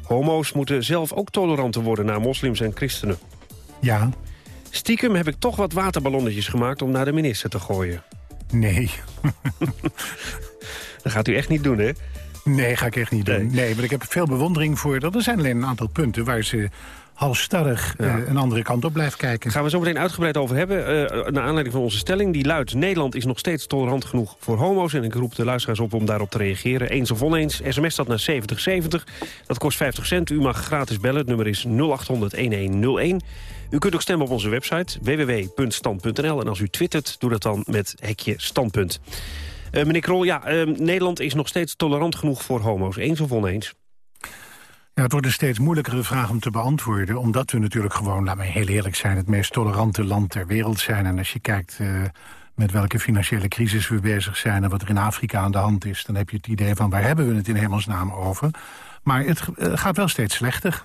Homo's moeten zelf ook toleranter worden naar moslims en christenen. Ja. Stiekem heb ik toch wat waterballonnetjes gemaakt om naar de minister te gooien. Nee. *laughs* Dat gaat u echt niet doen, hè? Nee, ga ik echt niet doen. Nee, maar ik heb veel bewondering voor. Er zijn alleen een aantal punten waar ze halstarrig Ja. eh, een andere kant op blijft kijken. Daar gaan we zo meteen uitgebreid over hebben. eh, naar aanleiding van onze stelling. Die luidt, Nederland is nog steeds tolerant genoeg voor homo's. En ik roep de luisteraars op om daarop te reageren. Eens of oneens. SMS dat naar 7070. Dat kost 50 cent. U mag gratis bellen. Het nummer is 0800-1101. U kunt ook stemmen op onze website www.stand.nl. En als u twittert, doe dat dan met hekje standpunt. Eh, meneer Krol, ja, eh, Nederland is nog steeds tolerant genoeg voor homo's. Eens of oneens? Ja, het wordt een steeds moeilijkere vraag om te beantwoorden... omdat we natuurlijk gewoon, laat mij heel eerlijk zijn... het meest tolerante land ter wereld zijn. En als je kijkt eh, met welke financiële crisis we bezig zijn... en wat er in Afrika aan de hand is... dan heb je het idee van waar hebben we het in hemelsnaam over. Maar het eh, gaat wel steeds slechter.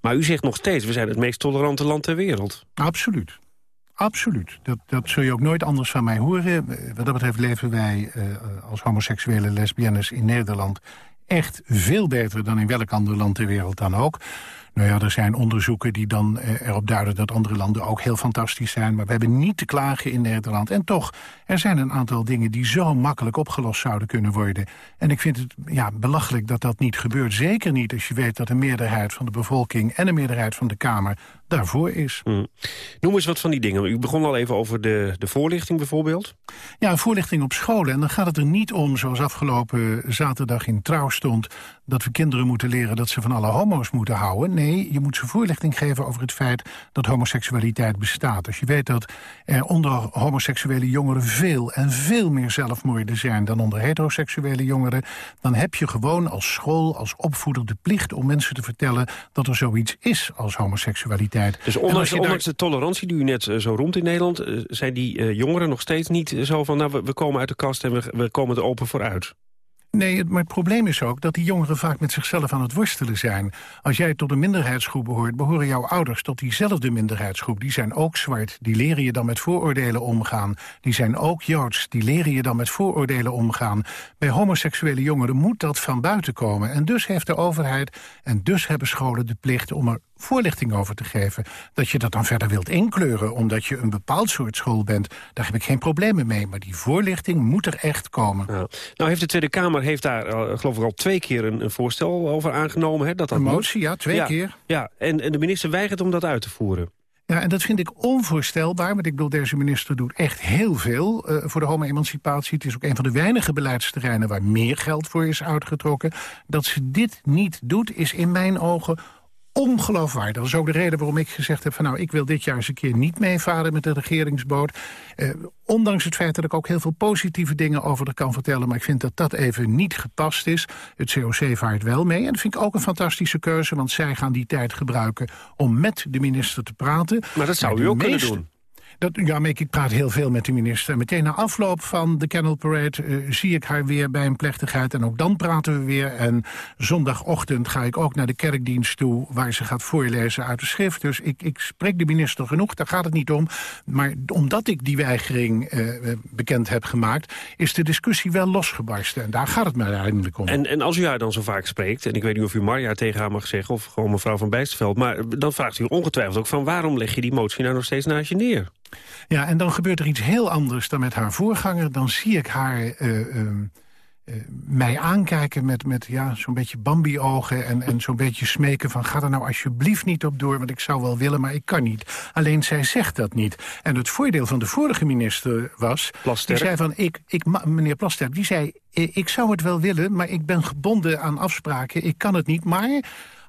Maar u zegt nog steeds, we zijn het meest tolerante land ter wereld. Absoluut. Absoluut. Dat, dat zul je ook nooit anders van mij horen. Eh, Wat dat betreft leven wij eh, als homoseksuele lesbiennes in Nederland... echt veel beter dan in welk ander land ter wereld dan ook. Nou ja, er zijn onderzoeken die dan eh, erop duiden dat andere landen ook heel fantastisch zijn. Maar we hebben niet te klagen in Nederland. En toch, er zijn een aantal dingen die zo makkelijk opgelost zouden kunnen worden. En ik vind het ja, belachelijk dat dat niet gebeurt. Zeker niet als je weet dat een meerderheid van de bevolking en een meerderheid van de Kamer daarvoor is. Mm. Noem eens wat van die dingen. U begon al even over de, de voorlichting bijvoorbeeld. Ja, voorlichting op scholen. En dan gaat het er niet om, zoals afgelopen zaterdag in Trouw stond... dat we kinderen moeten leren dat ze van alle homo's moeten houden. Nee, je moet ze voorlichting geven over het feit dat homoseksualiteit bestaat. Als je weet dat er onder homoseksuele jongeren veel en veel meer zelfmoorden zijn... dan onder heteroseksuele jongeren... dan heb je gewoon als school, als opvoeder de plicht om mensen te vertellen... dat er zoiets is als homoseksualiteit. Dus ondanks, daar- de tolerantie die u net eh, zo roemt in Nederland... eh, zijn die eh, jongeren nog steeds niet zo van... nou, we, we komen uit de kast en we, we komen er open voor uit. Nee, maar het probleem is ook dat die jongeren vaak met zichzelf aan het worstelen zijn. Als jij tot een minderheidsgroep behoort, behoren jouw ouders tot diezelfde minderheidsgroep. Die zijn ook zwart, die leren je dan met vooroordelen omgaan. Die zijn ook joods, die leren je dan met vooroordelen omgaan. Bij homoseksuele jongeren moet dat van buiten komen. En dus heeft de overheid en dus hebben scholen de plicht om er voorlichting over te geven. Dat je dat dan verder wilt inkleuren omdat je een bepaald soort school bent, daar heb ik geen problemen mee. Maar die voorlichting moet er echt komen. Ja. Nou heeft de Tweede Kamer heeft daar eh, geloof ik al twee keer een, een voorstel over aangenomen. Hè, dat dat Een moet. motie, ja, twee keer. Ja, en, en de minister weigert om dat uit te voeren. Ja, en dat vind ik onvoorstelbaar. Want ik bedoel, deze minister doet echt heel veel eh, voor de homo-emancipatie. Het is ook een van de weinige beleidsterreinen waar meer geld voor is uitgetrokken. Dat ze dit niet doet, is in mijn ogen ongeloofwaardig. Dat is ook de reden waarom ik gezegd heb... van nou, ik wil dit jaar eens een keer niet meevaren met de regeringsboot. Eh, ondanks het feit dat ik ook heel veel positieve dingen over haar kan vertellen... maar ik vind dat dat even niet gepast is. Het COC vaart wel mee. En dat vind ik ook een fantastische keuze... want zij gaan die tijd gebruiken om met de minister te praten. Maar dat zou u ook kunnen meeste- doen. Dat, ja, ik, praat heel veel met de minister. En meteen na afloop van de Kennel Parade eh, zie ik haar weer bij een plechtigheid. En ook dan praten we weer. En zondagochtend ga ik ook naar de kerkdienst toe... waar ze gaat voorlezen uit de schrift. Dus ik, ik spreek de minister genoeg, daar gaat het niet om. Maar omdat ik die weigering eh, bekend heb gemaakt... is de discussie wel losgebarsten. En daar gaat het mij uiteindelijk om. En, en als u haar dan zo vaak spreekt... en ik weet niet of u Marja tegen haar mag zeggen... of gewoon mevrouw van Bijsterveld... maar dan vraagt u ongetwijfeld ook van... waarom leg je die motie nou nog steeds naast je neer? Ja, en dan gebeurt er iets heel anders dan met haar voorganger. Dan zie ik haar eh, ehm, eh, mij aankijken met, met ja, zo'n beetje Bambi-ogen... en, en zo'n beetje smeken van ga er nou alsjeblieft niet op door... want ik zou wel willen, maar ik kan niet. Alleen zij zegt dat niet. En het voordeel van de vorige minister was... Plasterk. die zei van, ik, ik, meneer Plasterk, die zei... "I- ik zou het wel willen, maar ik ben gebonden aan afspraken. Ik kan het niet, maar...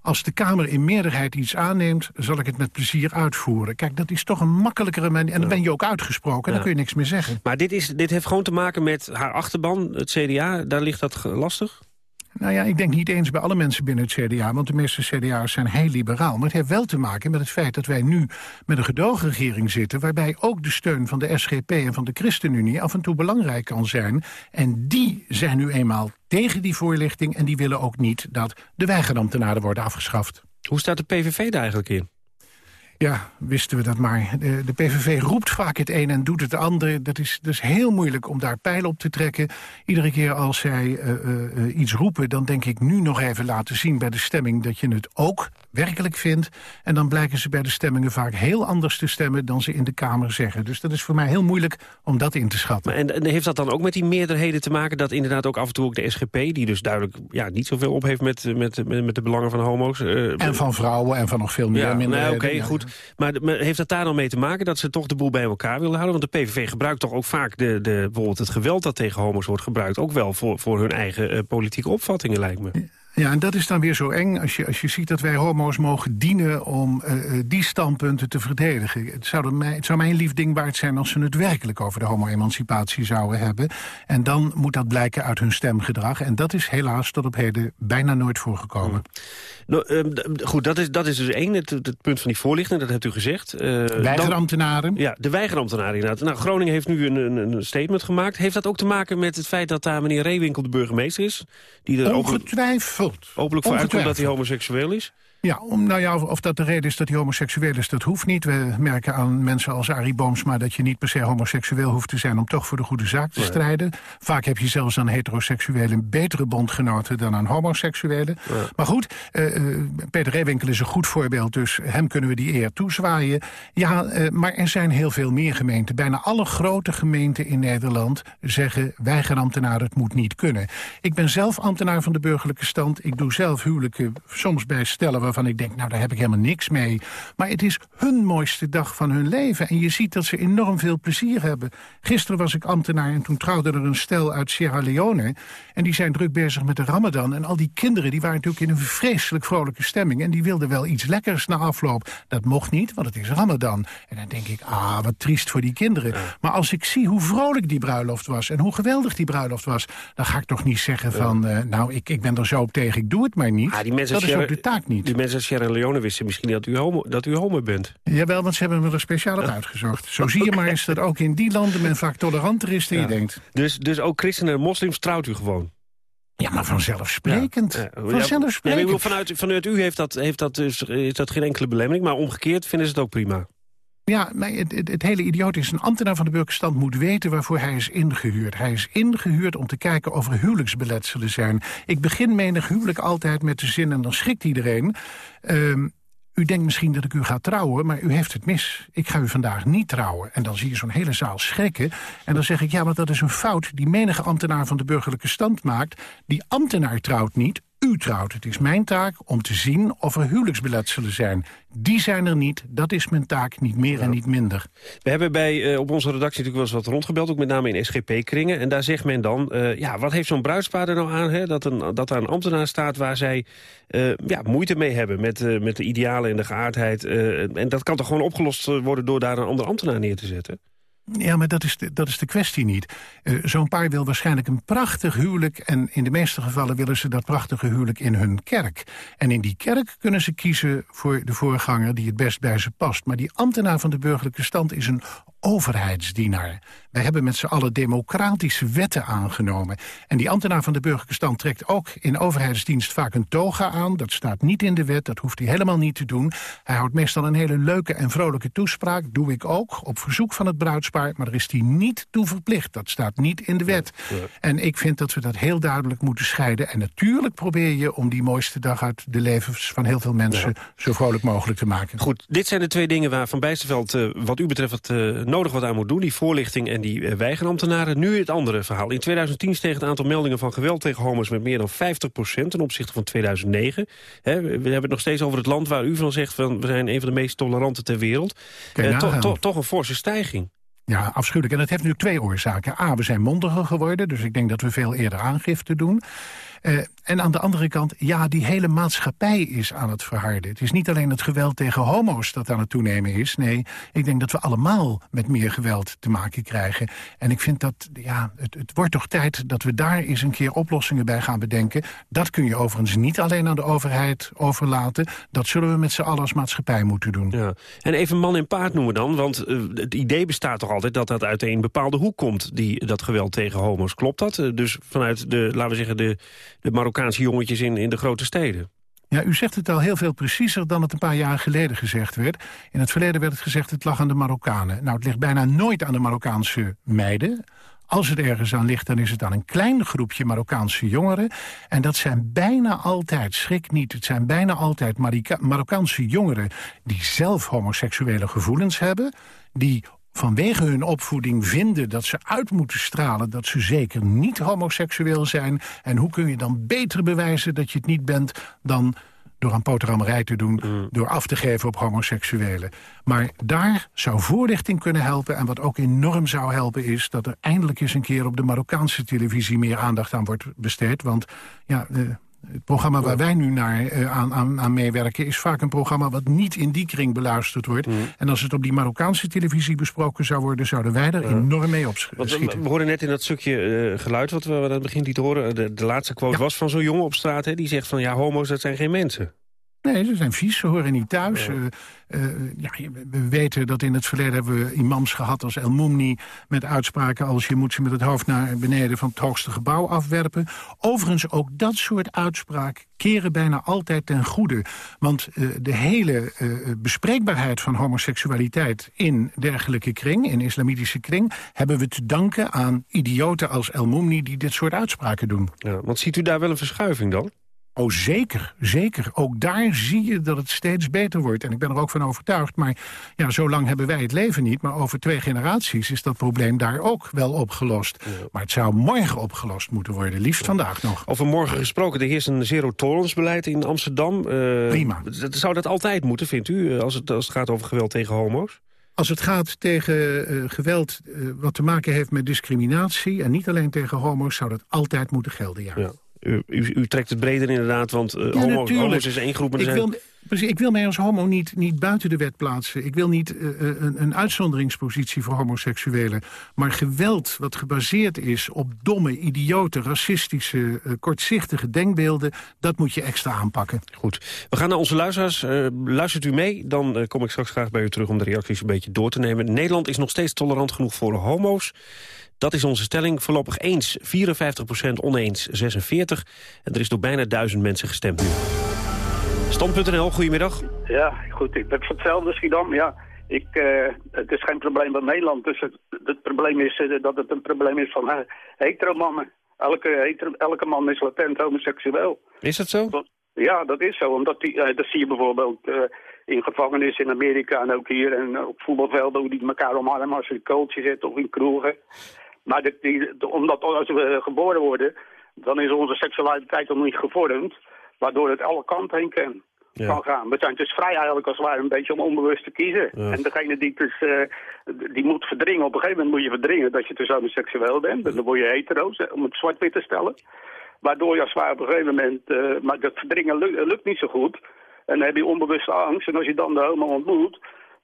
Als de Kamer in meerderheid iets aanneemt, zal ik het met plezier uitvoeren. Kijk, dat is toch een makkelijkere manier. En dan ben je ook uitgesproken, Ja. dan kun je niks meer zeggen. Maar dit, is, dit heeft gewoon te maken met haar achterban, het CDA. Daar ligt dat lastig? Nou ja, ik denk niet eens bij alle mensen binnen het CDA... want de meeste CDA'ers zijn heel liberaal. Maar het heeft wel te maken met het feit dat wij nu met een gedoogregering zitten... waarbij ook de steun van de SGP en van de ChristenUnie af en toe belangrijk kan zijn. En die zijn nu eenmaal tegen die voorlichting... en die willen ook niet dat de weigerambtenaren worden afgeschaft. Hoe staat de PVV daar eigenlijk in? Ja, wisten we dat maar. De, de, PVV roept vaak het een en doet het ander. Dat is, is heel moeilijk om daar pijl op te trekken. Iedere keer als zij uh, uh, iets roepen... dan denk ik nu nog even laten zien bij de stemming... dat je het ook werkelijk vindt. En dan blijken ze bij de stemmingen vaak heel anders te stemmen... dan ze in de Kamer zeggen. Dus dat is voor mij heel moeilijk om dat in te schatten. Maar en, en, heeft dat dan ook met die meerderheden te maken... dat inderdaad ook af en toe ook de SGP... die dus duidelijk ja, niet zoveel op heeft met, met, met, met de belangen van homo's... en van vrouwen en van nog veel meer ja, minderheden. Nou, Oké, goed. Maar, maar, heeft dat daar dan mee te maken dat ze toch de boel bij elkaar willen houden? Want de PVV gebruikt toch ook vaak de, de, bijvoorbeeld het geweld dat tegen homo's wordt gebruikt... ook wel voor, voor hun eigen uh, politieke opvattingen, lijkt me. Ja, en dat is dan weer zo eng als je, als je ziet dat wij homo's mogen dienen om uh, die standpunten te verdedigen. Het zou, mij, het zou mij een lief ding waard zijn als ze het werkelijk over de homo-emancipatie zouden hebben. En dan moet dat blijken uit hun stemgedrag. En dat is helaas tot op heden bijna nooit voorgekomen. Nou, uh, goed, dat is, dat is dus één, het, het, punt van die voorlichting, dat hebt u gezegd. Uh, weigerambtenaren. Dan, ja, de weigerambtenaren inderdaad. Nou, Groningen heeft nu een, een, een, statement gemaakt. Heeft dat ook te maken met het feit dat daar meneer Reewinkel de burgemeester is? Die er Ongetwijfeld. Openlijk voor uitkomt dat hij homoseksueel is? Ja, om, nou ja, of, dat de reden is dat hij homoseksueel is, dat hoeft niet. We merken aan mensen als Arie Boomsma dat je niet per se homoseksueel hoeft te zijn... om toch voor de goede zaak te strijden. Vaak heb je zelfs aan heteroseksuelen betere bondgenoten dan aan homoseksuelen. Maar goed, uh, Peter Reewinkel is een goed voorbeeld, dus hem kunnen we die eer toezwaaien. Ja, uh, maar er zijn heel veel meer gemeenten. Bijna alle grote gemeenten in Nederland zeggen... weigerambtenaren, het moet niet kunnen. Ik ben zelf ambtenaar van de burgerlijke stand. Ik doe zelf huwelijken, soms bij stellen waarvan ik denk, nou daar heb ik helemaal niks mee. Maar het is hun mooiste dag van hun leven. En je ziet dat ze enorm veel plezier hebben. Gisteren was ik ambtenaar en toen trouwde er een stel uit Sierra Leone. En die zijn druk bezig met de ramadan. En al die kinderen die waren natuurlijk in een vreselijk vrolijke stemming. En die wilden wel iets lekkers na afloop. Dat mocht niet, want het is ramadan. En dan denk ik, ah, wat triest voor die kinderen. Maar als ik zie hoe vrolijk die bruiloft was... en hoe geweldig die bruiloft was... dan ga ik toch niet zeggen van... Uh, nou, ik, ik ben er zo op tegen, ik doe het maar niet. Ah, die mensen dat is ook de taak niet. Die mensen uit Sierra Leone wisten misschien dat u, homo, dat u homo bent. Jawel, want ze hebben me er speciaal op uitgezocht. Zo zie je maar *laughs* eens dat ook in die landen men vaak toleranter is dan ja. je denkt. Dus, dus ook christenen en moslims trouwt u gewoon? Ja, maar vanzelfsprekend. Ja. Vanzelfsprekend. Ja, vanuit, vanuit u heeft dat, heeft dat dus, is dat geen enkele belemmering, maar omgekeerd vinden ze het ook prima. Ja, maar het, het, hele idioot is, een ambtenaar van de burgerstand moet weten waarvoor hij is ingehuurd. Hij is ingehuurd om te kijken of er huwelijksbeletselen zijn. Ik begin menig huwelijk altijd met de zin, en dan schrikt iedereen... Um, u denkt misschien dat ik u ga trouwen, maar u heeft het mis. Ik ga u vandaag niet trouwen. En dan zie je zo'n hele zaal schrikken. En dan zeg ik, ja, want dat is een fout die menige ambtenaar van de burgerlijke stand maakt. Die ambtenaar trouwt niet, u trouwt. Het is mijn taak om te zien of er huwelijksbeletselen zijn. Die zijn er niet. Dat is mijn taak, niet meer en niet minder. We hebben bij, uh, op onze redactie natuurlijk wel eens wat rondgebeld... ook met name in SGP-kringen. En daar zegt men dan... Uh, ja, wat heeft zo'n bruidspaar er nou aan... Hè, dat, een, dat daar een ambtenaar staat waar zij uh, ja, moeite mee hebben... met, met de idealen en de geaardheid. en dat kan toch gewoon opgelost worden... door daar een andere ambtenaar neer te zetten? Ja, maar dat is de, dat is de kwestie niet. Uh, Zo'n paar wil waarschijnlijk een prachtig huwelijk... en in de meeste gevallen willen ze dat prachtige huwelijk in hun kerk. En in die kerk kunnen ze kiezen voor de voorganger die het best bij ze past. Maar die ambtenaar van de burgerlijke stand is een overheidsdienaar. Wij hebben met z'n allen democratische wetten aangenomen. En die ambtenaar van de burgerlijke stand trekt ook in overheidsdienst vaak een toga aan. Dat staat niet in de wet, dat hoeft hij helemaal niet te doen. Hij houdt meestal een hele leuke en vrolijke toespraak. Doe ik ook, op verzoek van het bruidspaar. Maar er is hij niet toe verplicht. Dat staat niet in de wet. Ja, ja. En ik vind dat we dat heel duidelijk moeten scheiden. En natuurlijk probeer je om die mooiste dag uit de levens van heel veel mensen... Ja. zo vrolijk mogelijk te maken. Goed, dit zijn de twee dingen waar Van Bijsterveld uh, wat u betreft... Uh, nodig wat aan moet doen, die voorlichting en die uh, weigerambtenaren. Nu het andere verhaal. In 2010 steeg het aantal meldingen van geweld tegen homo's met meer dan 50% ten opzichte van 2009. He, we hebben het nog steeds over het land waar u van zegt... Van, we zijn een van de meest tolerante ter wereld. Toch, to, toch een forse stijging. Ja, afschuwelijk. En dat heeft natuurlijk twee oorzaken. A, we zijn mondiger geworden, dus ik denk dat we veel eerder aangifte doen. Uh, en aan de andere kant, ja, die hele maatschappij is aan het verharden. Het is niet alleen het geweld tegen homo's dat aan het toenemen is. Nee, ik denk dat we allemaal met meer geweld te maken krijgen. En ik vind dat, ja, het, het wordt toch tijd dat we daar eens een keer oplossingen bij gaan bedenken. Dat kun je overigens niet alleen aan de overheid overlaten. Dat zullen we met z'n allen als maatschappij moeten doen. Ja. En even man en paard noemen dan, want uh, het idee bestaat toch altijd dat dat uit een bepaalde hoek komt, die, dat geweld tegen homo's. Klopt dat? Uh, dus vanuit de, laten we zeggen, de de Marokkaanse jongetjes in, in de grote steden. Ja, u zegt het al heel veel preciezer dan het een paar jaar geleden gezegd werd. In het verleden werd het gezegd het lag aan de Marokkanen. Nou, het ligt bijna nooit aan de Marokkaanse meiden. Als het ergens aan ligt, dan is het aan een klein groepje Marokkaanse jongeren. En dat zijn bijna altijd, schrik niet, het zijn bijna altijd Marokkaanse jongeren... die zelf homoseksuele gevoelens hebben... die vanwege hun opvoeding vinden dat ze uit moeten stralen... dat ze zeker niet homoseksueel zijn. En hoe kun je dan beter bewijzen dat je het niet bent... dan door aan poterammerij te doen, door af te geven op homoseksuelen. Maar daar zou voorlichting kunnen helpen. En wat ook enorm zou helpen is dat er eindelijk eens een keer... op de Marokkaanse televisie meer aandacht aan wordt besteed. Want ja, eh, het programma waar wij nu naar uh, aan, aan, aan, meewerken... is vaak een programma wat niet in die kring beluisterd wordt. En als het op die Marokkaanse televisie besproken zou worden... zouden wij er enorm mee opschieten. We, we hoorden net in dat stukje uh, geluid wat we aan het begin lieten horen... de, de laatste quote ja. was van zo'n jongen op straat... Hè, die zegt van ja, homo's dat zijn geen mensen. Nee, ze zijn vies, ze horen niet thuis. Ja. Uh, uh, ja, we weten dat in het verleden hebben we imams gehad als El Moumni... met uitspraken als je moet ze met het hoofd naar beneden van het hoogste gebouw afwerpen. Overigens ook dat soort uitspraken keren bijna altijd ten goede. Want uh, de hele bespreekbaarheid van homoseksualiteit in dergelijke kring... in islamitische kring, hebben we te danken aan idioten als El Moumni... die dit soort uitspraken doen. Ja, want ziet u daar wel een verschuiving dan? Oh, zeker, zeker. Ook daar zie je dat het steeds beter wordt. En ik ben er ook van overtuigd. Maar ja, zo lang hebben wij het leven niet. Maar over twee generaties is dat probleem daar ook wel opgelost. Ja. Maar het zou morgen opgelost moeten worden. Liefst ja. vandaag nog. Over morgen gesproken. Er heerst een zero-tolerance-beleid in Amsterdam. Uh, Prima. Zou dat altijd moeten, vindt u, als het, als het gaat over geweld tegen homo's? Als het gaat tegen uh, geweld uh, wat te maken heeft met discriminatie... en niet alleen tegen homo's, zou dat altijd moeten gelden, ja. ja. U, u, u, trekt het breder inderdaad, want uh, ja, homo, homo's is één groep. Maar ik, zijn... wil, precies, ik wil mij als homo niet, niet buiten de wet plaatsen. Ik wil niet uh, een, een, uitzonderingspositie voor homoseksuelen. Maar geweld wat gebaseerd is op domme, idiote, racistische, uh, kortzichtige denkbeelden... dat moet je extra aanpakken. Goed. We gaan naar onze luisteraars. luistert u mee, dan kom ik straks graag bij u terug... om de reacties een beetje door te nemen. Nederland is nog steeds tolerant genoeg voor homo's. Dat is onze stelling. Voorlopig eens 54% oneens 46. En er is door bijna duizend mensen gestemd nu. Stand.nl, goedemiddag. Ja, goed. Ik ben van hetzelfde Schiedam. Ja, ik, uh, het is geen probleem van Nederland. Dus het, het probleem is uh, dat het een probleem is van uh, heteromannen. Elke, hetero, elke man is latent homoseksueel. Is dat zo? Ja, dat is zo. Omdat die, dat zie je bijvoorbeeld in gevangenis in Amerika en ook hier. En op voetbalvelden hoe die elkaar omarmen als ze in kooltje zitten of in kroegen. Maar de, die, omdat als we geboren worden, dan is onze seksualiteit nog niet gevormd. Waardoor het alle kanten heen kan, ja. kan gaan. We zijn dus vrij eigenlijk als het ware een beetje om onbewust te kiezen. Ja. En degene die dus, uh, die moet verdringen, op een gegeven moment moet je verdringen dat je dus homoseksueel bent. En dan word je hetero, om het zwart-wit te stellen. Waardoor je als het ware op een gegeven moment, uh, maar dat verdringen lukt, lukt niet zo goed. En dan heb je onbewuste angst. En als je dan de homo ontmoet,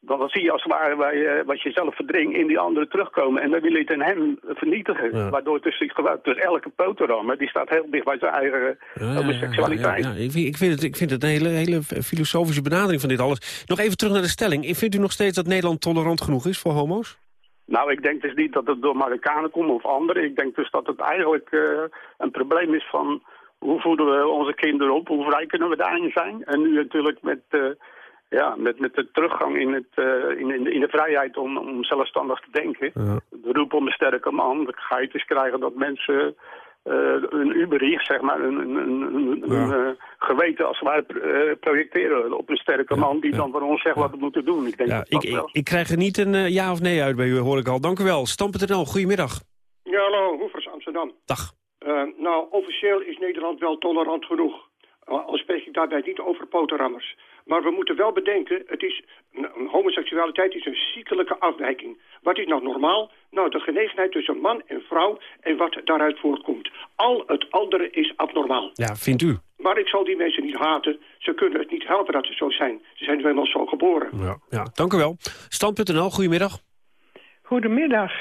dan zie je als het ware wat je zelf verdringt in die andere terugkomen. En dan wil je het in hem vernietigen. Ja. Waardoor tussen geweld. Dus elke poterammer die staat heel dicht bij zijn eigen ja, homoseksualiteit. Ja, Ik, ik, vind het, ik vind het een hele, hele filosofische benadering van dit alles. Nog even terug naar de stelling. Vindt u nog steeds dat Nederland tolerant genoeg is voor homo's? Nou, ik denk dus niet dat het door Marokkanen komt of anderen. Ik denk dus dat het eigenlijk uh, een probleem is van... hoe voeden we onze kinderen op? Hoe vrij kunnen we daarin zijn? En nu natuurlijk met... Uh, ja, met, met de teruggang in, het, uh, in, in, de, in, de, vrijheid om, om zelfstandig te denken. Ja. De roep om een sterke man. Dan ga je dus krijgen dat mensen uh, een ubericht, zeg maar, een, een, een, ja. een uh, geweten als het ware projecteren op een sterke man... die dan voor ons zegt wat we moeten doen. Ik, denk ja, ik, ik, ik, krijg er niet een ja of nee uit bij u, hoor ik al. Dank u wel. Stam.nl, goedemiddag. Ja, hallo, Hoefers Amsterdam. Dag. nou, officieel is Nederland wel tolerant genoeg. Al spreek ik daarbij niet over poterrammers. Maar we moeten wel bedenken, het is, homoseksualiteit is een ziekelijke afwijking. Wat is nou normaal? Nou, de genegenheid tussen man en vrouw en wat daaruit voortkomt. Al het andere is abnormaal. Ja, vindt u? Maar ik zal die mensen niet haten. Ze kunnen het niet helpen dat ze zo zijn. Ze zijn nu helemaal zo geboren. Ja, ja dank u wel. Stand.nl, goedemiddag. Goedemiddag.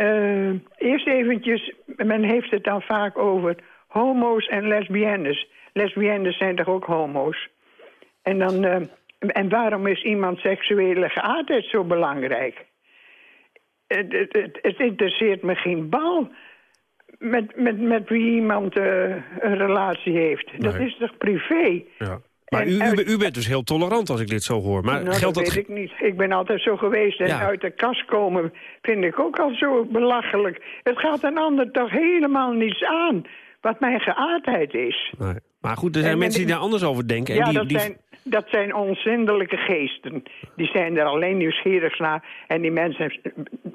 Uh, eerst eventjes, men heeft het dan vaak over homo's en lesbiennes. Lesbiennes zijn toch ook homo's? En, dan, uh, en waarom is iemand seksuele geaardheid zo belangrijk? Het, het, het, interesseert me geen bal met, met, met wie iemand eh, een relatie heeft. Dat is toch privé? Ja. Maar En u, u, uit- u bent dus heel tolerant als ik dit zo hoor. Maar nou, geldt dat dat... weet ik niet. Ik ben altijd zo geweest. En Ja. uit de kast komen vind ik ook al zo belachelijk. Het gaat een ander toch helemaal niets aan. Wat mijn geaardheid is. Nee. Maar goed, er zijn En- mensen en die daar anders over denken. En ja, die, dat, die... zijn, dat zijn onzindelijke geesten. Die zijn er alleen nieuwsgierig naar. En die mensen,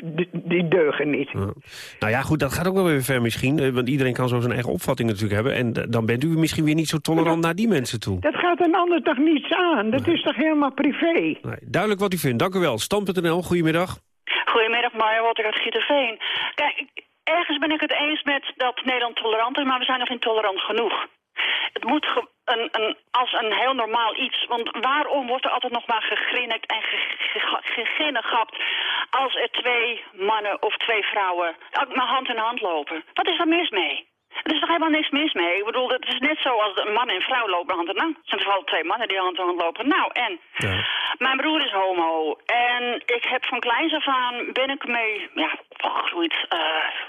die, die deugen niet. Nou ja, goed, dat gaat ook wel weer ver misschien. eh, Want iedereen kan zo zijn eigen opvatting natuurlijk hebben. En dan bent u misschien weer niet zo tolerant naar die mensen toe. Dat gaat een ander toch niets aan? Dat is toch helemaal privé? Nee, duidelijk wat u vindt. Dank u wel. Stam.nl, goedemiddag. Goedemiddag, Marja Walter uit Gieterveen. Kijk, ergens ben ik het eens met dat Nederland tolerant is, maar we zijn nog intolerant genoeg. Het moet een, een, als een heel normaal iets. Want waarom wordt er altijd nog maar gegrinnikt en ge- ge- geginnegapt als er twee mannen of twee vrouwen maar hand in hand lopen? Wat is er mis mee? Er is toch helemaal niks mis mee? Ik bedoel, het is net zoals een man en vrouw lopen hand in hand. Het zijn vooral twee mannen die hand in hand lopen. Nou, en? Mijn broer is homo. En ik heb van kleins af aan, ben ik mee, ja, opgegroeid. Eh,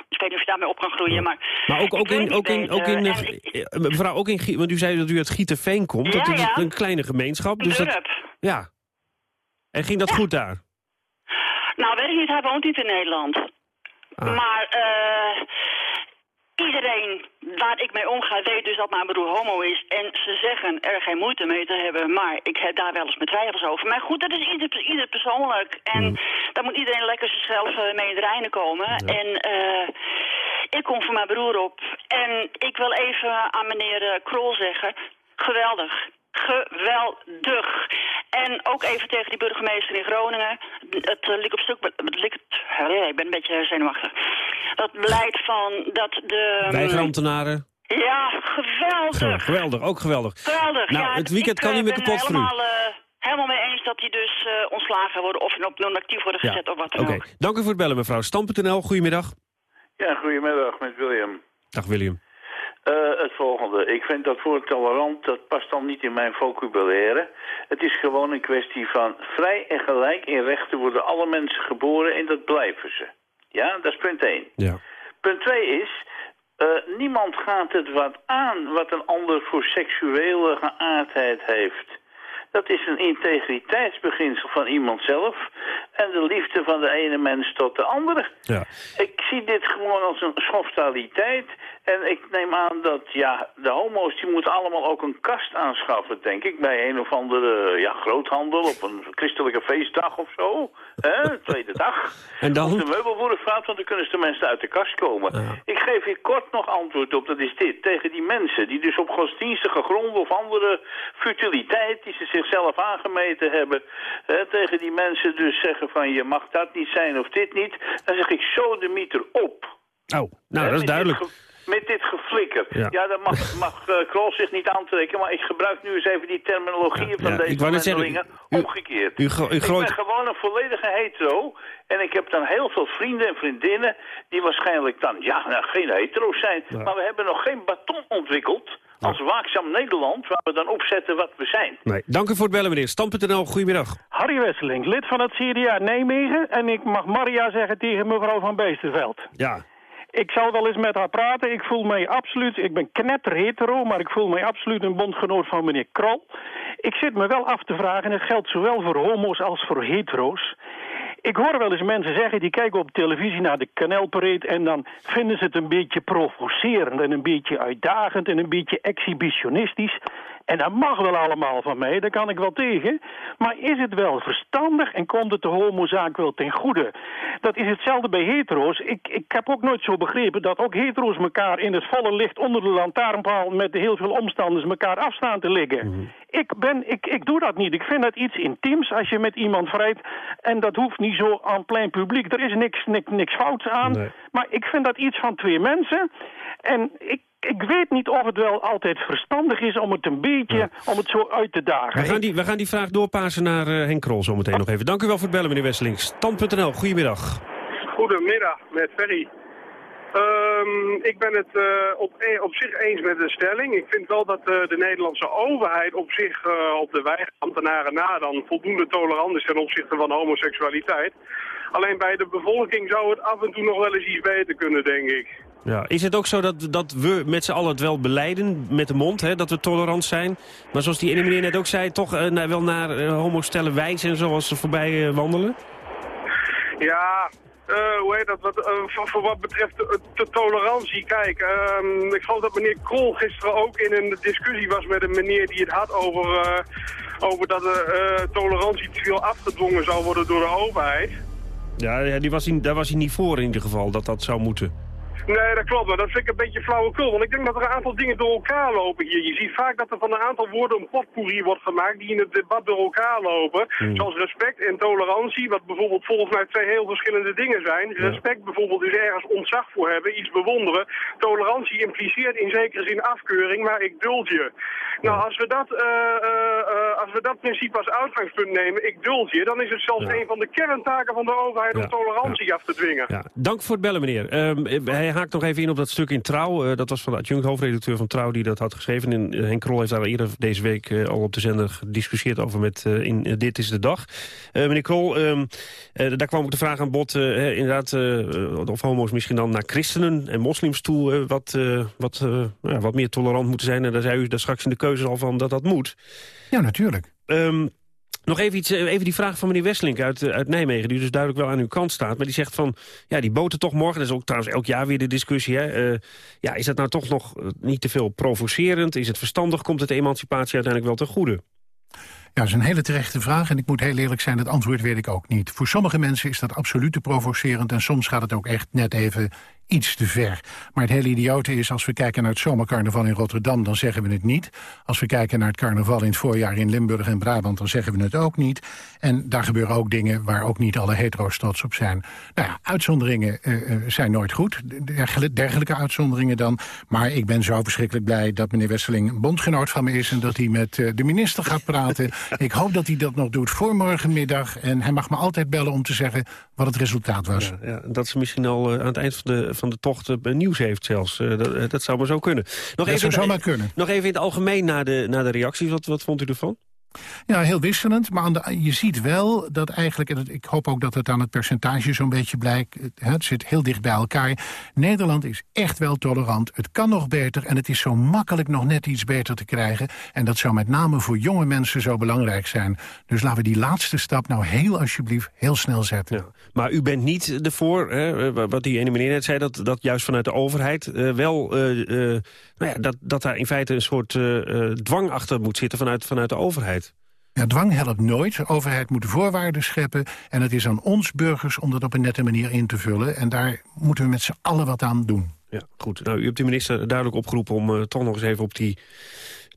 ik weet niet of je daarmee op kan groeien, maar... Maar ook, ook in, ook in, ook in, En eh, mevrouw, ook in, want u zei dat u uit Gieterveen komt. dat Ja, is ja. een kleine gemeenschap. Een Dus dat, ja. En ging dat goed daar? Nou, weet ik niet, hij woont niet in Nederland. Ah. Maar eh iedereen waar ik mee omga weet dus dat mijn broer homo is. En ze zeggen er geen moeite mee te hebben. Maar ik heb daar wel eens met twijfels over. Maar goed, dat is ieder, ieder persoonlijk. En Hmm. daar moet iedereen lekker zichzelf eh, mee in de reinen komen. En eh ik kom voor mijn broer op. En ik wil even aan meneer eh, Krol zeggen... Geweldig. Geweldig. En ook even tegen die burgemeester in Groningen. Het uh, lik op stuk... Het ik ben een beetje zenuwachtig. Dat beleid van dat de... Weigerambtenaren? Ja, geweldig. Geweldig, geweldig, ook geweldig. Geweldig. Nou, ja, het weekend ik, kan eh, niet meer kapot voor u. helemaal, eh, helemaal mee eens dat die dus eh, ontslagen worden of op non-actief worden Ja, gezet of wat Oké, dan ook. dank u voor het bellen mevrouw. Stam.nl, goedemiddag. Ja, goedemiddag met William. Dag William. Eh, het volgende. Ik vind dat woord tolerant, dat past dan niet in mijn vocabulaire. Het is gewoon een kwestie van vrij en gelijk in rechten worden alle mensen geboren en dat blijven ze. Ja, dat is punt 1. Ja. Punt 2 is, eh, niemand gaat het wat aan wat een ander voor seksuele geaardheid heeft. Dat is een integriteitsbeginsel van iemand zelf en de liefde van de ene mens tot de andere. Ja. Ik zie dit gewoon als een schoftaliteit. En ik neem aan dat ja, de homo's die moeten allemaal ook een kast aanschaffen, denk ik. Bij een of andere ja, groothandel op een christelijke feestdag of zo. Hè, *laughs* tweede dag. En dan? Op de meubelboerenvaart, want dan kunnen ze de mensen uit de kast komen. Ik geef hier kort nog antwoord op, dat is dit. Tegen die mensen die dus op godsdienstige gronden of andere futiliteit... die ze zichzelf aangemeten hebben... Hè, tegen die mensen dus zeggen van je mag dat niet zijn of dit niet... dan zeg ik zo de mieter op. Oh, nou, dat is duidelijk. Met dit geflikker. Ja. Ja, dat mag, *laughs* mag eh, Krol zich niet aantrekken, maar ik gebruik nu eens even die terminologie van ja, deze u- omgekeerd. u u Ik ben gewoon een volledige hetero en ik heb dan heel veel vrienden en vriendinnen die waarschijnlijk dan, ja, nou, geen hetero's zijn, maar we hebben nog geen baton ontwikkeld als waakzaam Nederland waar we dan opzetten wat we zijn. Nee, dank u voor het bellen meneer. Stam.nl, goedemiddag. Harry Wesseling, lid van het CDA Nijmegen. En ik mag Maria zeggen tegen mevrouw van Beesterveld. Ja. Ik zal wel eens met haar praten. Ik voel mij absoluut, ik ben knetter hetero, maar ik voel mij absoluut een bondgenoot van meneer Krol. Ik zit me wel af te vragen, en het geldt zowel voor homo's als voor hetero's. Ik hoor wel eens mensen zeggen, die kijken op televisie naar de kanaalparade... en dan vinden ze het een beetje provocerend en een beetje uitdagend... en een beetje exhibitionistisch. En dat mag wel allemaal van mij, daar kan ik wel tegen. Maar is het wel verstandig en komt het de homozaak wel ten goede? Dat is hetzelfde bij hetero's. Ik, ik heb ook nooit zo begrepen dat ook hetero's elkaar in het volle licht... onder de lantaarnpaal met heel veel omstanders elkaar afstaan te liggen. Ik, ben, ik, ik doe dat niet. Ik vind dat iets intiems als je met iemand vrijt. En dat hoeft niet zo aan plein publiek. Er is niks, niks, niks fouts aan. Maar ik vind dat iets van twee mensen. En ik, ik weet niet of het wel altijd verstandig is om het een beetje, om het zo uit te dagen. We gaan die, we gaan die vraag doorpassen naar eh, Henk Krol zometeen nog even. Dank u wel voor het bellen meneer Wesseling. Stand.nl, goedemiddag. Goedemiddag, met Ferry. Ehm, ik ben het eh, op, e- op zich eens met de stelling. Ik vind wel dat eh, de Nederlandse overheid op zich eh, op de weigerambtenaren na dan voldoende tolerant is ten opzichte van homoseksualiteit. Alleen bij de bevolking zou het af en toe nog wel eens iets beter kunnen, denk ik. Ja. Is het ook zo dat, dat we met z'n allen het wel beleiden met de mond, hè, dat we tolerant zijn? Maar zoals die ene meneer net ook zei, toch uh, naar, wel naar uh, homostellen wijzen en zoals ze voorbij uh, wandelen? Ja, uh, hoe heet dat, wat, uh, voor, voor, wat betreft de, de tolerantie, kijk, uh, ik geloof dat meneer Krol gisteren ook in een discussie was met een meneer die het had over, uh, over dat de tolerantie te veel afgedwongen zou worden door de overheid. Ja, die was hij, daar was hij niet voor in ieder geval, dat dat zou moeten. Nee, dat klopt, maar dat vind ik een beetje flauwekul. Want ik denk dat er een aantal dingen door elkaar lopen hier. Je ziet vaak dat er van een aantal woorden een potpourri wordt gemaakt die in het debat door elkaar lopen. Hmm. Zoals respect en tolerantie, wat bijvoorbeeld volgens mij twee heel verschillende dingen zijn. Respect bijvoorbeeld is ergens ontzag voor hebben, iets bewonderen. Tolerantie impliceert in zekere zin afkeuring, maar ik duld je. Nou, als we dat, uh, uh, als we dat principe als uitgangspunt nemen, ik duld je, dan is het zelfs een van de kerntaken van de overheid om tolerantie af te dwingen. Ja. Dank voor het bellen, meneer. Hij haakt nog even in op dat stuk in Trouw. dat was van de adjunct hoofdredacteur van Trouw die dat had geschreven. En Henk Krol heeft daar eerder deze week al op de zender gediscussieerd over met in Dit is de Dag. meneer Krol, ehm, daar kwam ook de vraag aan bod, inderdaad, of homo's misschien dan naar christenen en moslims toe wat, wat, wat meer tolerant moeten zijn. En daar zei u daar straks in de keuze al van dat dat moet. Ja, natuurlijk. Um, nog even, iets, eh, even die vraag van meneer Wesselink uit, uit Nijmegen... die dus duidelijk wel aan uw kant staat. Maar die zegt van, ja, die boten toch morgen... dat is ook trouwens elk jaar weer de discussie... Hè, uh, ja, is dat nou toch nog niet te veel provocerend? Is het verstandig? Komt het emancipatie uiteindelijk wel ten goede? Ja, dat is een hele terechte vraag en ik moet heel eerlijk zijn, het antwoord weet ik ook niet. Voor sommige mensen is dat absoluut te provocerend en soms gaat het ook echt net even iets te ver. Maar het hele idiote is, als we kijken naar het zomercarnaval in Rotterdam... dan zeggen we het niet. Als we kijken naar het carnaval in het voorjaar in Limburg en Brabant... dan zeggen we het ook niet. En daar gebeuren ook dingen waar ook niet alle hetero's trots op zijn. Nou ja, uitzonderingen uh, zijn nooit goed. Dergelijke uitzonderingen dan. Maar ik ben zo verschrikkelijk blij dat meneer Wesseling bondgenoot van me is... en dat hij met uh, de minister gaat praten. *laughs* ik hoop dat hij dat nog doet voor morgenmiddag. En hij mag me altijd bellen om te zeggen wat het resultaat was. Ja, ja dat is misschien al aan het eind van de van de tocht uh, nieuws heeft zelfs. Uh, dat, dat, zou maar zo kunnen. Nog dat even, zou maar kunnen. Nog even in het algemeen naar de, naar de reacties. Wat, wat vond u ervan? Ja, heel wisselend. Maar je ziet wel dat eigenlijk... en ik hoop ook dat het aan het percentage zo'n beetje blijkt... Het, zit heel dicht bij elkaar. Nederland is echt wel tolerant. Het kan nog beter en het is zo makkelijk nog net iets beter te krijgen. En dat zou met name voor jonge mensen zo belangrijk zijn. Dus laten we die laatste stap nou heel alsjeblieft heel snel zetten. Maar u bent niet ervoor, hè, wat die ene meneer net zei... dat, dat juist vanuit de overheid uh, wel... Uh, uh, nou ja, dat, dat daar in feite een soort dwang achter moet zitten vanuit, vanuit de overheid. Ja, dwang helpt nooit. De overheid moet voorwaarden scheppen. En het is aan ons burgers om dat op een nette manier in te vullen. En daar moeten we met z'n allen wat aan doen. Ja, goed. Nou, u hebt de minister duidelijk opgeroepen om uh, toch nog eens even op die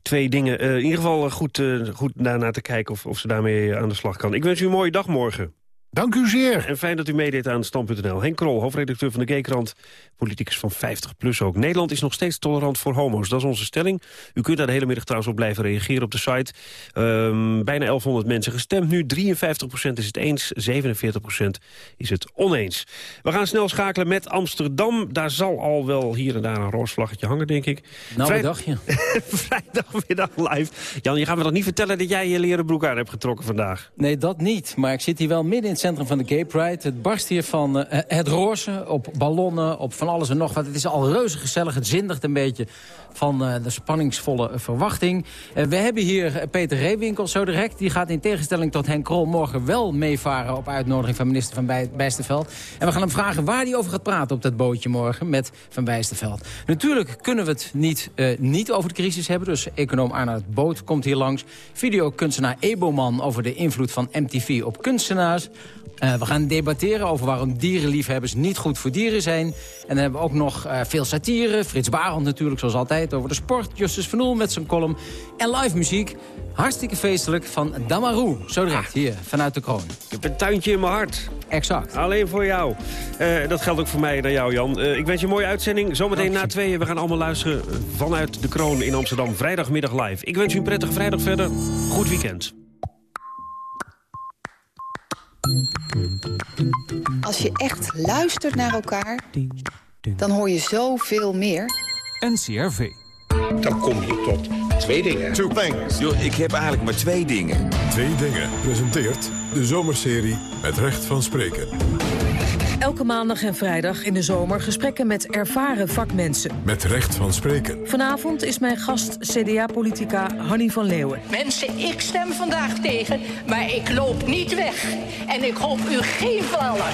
twee dingen... Uh, in ieder geval goed, uh, goed daarna te kijken of, of ze daarmee aan de slag kan. Ik wens u een mooie dag morgen. Dank u zeer. En fijn dat u meedeed aan Stand.nl. Henk Krol, hoofdredacteur van de G-krant, politicus van 50 plus ook. Nederland is nog steeds tolerant voor homo's, dat is onze stelling. U kunt daar de hele middag trouwens op blijven reageren op de site. Um, bijna 1100 mensen gestemd nu, 53% is het eens, 47% is het oneens. We gaan snel schakelen met Amsterdam. Daar zal al wel hier en daar een roos vlaggetje hangen, denk ik. Nou, Vrij... dagje. *laughs* Vrijdagmiddag live. Jan, je gaat me toch niet vertellen dat jij je leren broek aan hebt getrokken vandaag? Nee, dat niet. Maar ik zit hier wel midden in het centrum van de Gay Pride. Het barst hier van uh, het roze, op ballonnen, op van alles en nog wat. Het is al reuze gezellig. Het zindigt een beetje van uh, de spanningsvolle verwachting. Uh, we hebben hier Peter Reewinkel zo direct. Die gaat in tegenstelling tot Henk Krol morgen wel meevaren... op uitnodiging van minister Van Bij Bijsterveld. En we gaan hem vragen waar hij over gaat praten op dat bootje morgen... met Van Bijsterveld. Natuurlijk kunnen we het niet, niet over de crisis hebben. Dus econoom Arnoud Boot komt hier langs. Videokunstenaar Eboman over de invloed van MTV op kunstenaars. Uh, we gaan debatteren over waarom dierenliefhebbers niet goed voor dieren zijn. En dan hebben we ook nog uh, veel satire. Frits Barend natuurlijk, zoals altijd, over de sport. Justus Van Oel met zijn column. En live muziek. Hartstikke feestelijk van Damarou. Zo direct, hier, vanuit de kroon. Ik heb een tuintje in mijn hart. Exact. Alleen voor jou. Uh, dat geldt ook voor mij naar jou, Jan. Ik wens je een mooie uitzending. Zometeen na tweeën. We gaan allemaal luisteren vanuit de kroon in Amsterdam. Vrijdagmiddag live. Ik wens u een prettige vrijdag verder. Goed weekend. Als je echt luistert naar elkaar, dan hoor je zoveel meer. NCRV. Dan kom je tot twee dingen. Two things. Yo, ik heb eigenlijk maar twee dingen. Twee dingen presenteert de zomerserie met recht van spreken. Elke maandag en vrijdag in de zomer gesprekken met ervaren vakmensen. Met recht van spreken. Vanavond is mijn gast CDA-politica Hanny van Leeuwen. Mensen, ik stem vandaag tegen, maar ik loop niet weg. En ik hoop u geen vallen.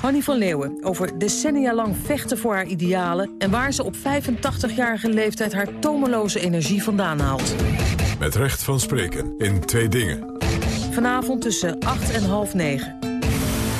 Hanny van Leeuwen over decennia lang vechten voor haar idealen... en waar ze op 85-jarige leeftijd haar tomeloze energie vandaan haalt. Met recht van spreken in twee dingen. Vanavond tussen 8 en half 9.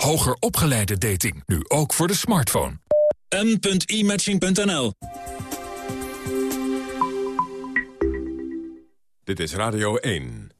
Hoger opgeleide dating, nu ook voor de smartphone. m.imatching.nl Dit is Radio 1.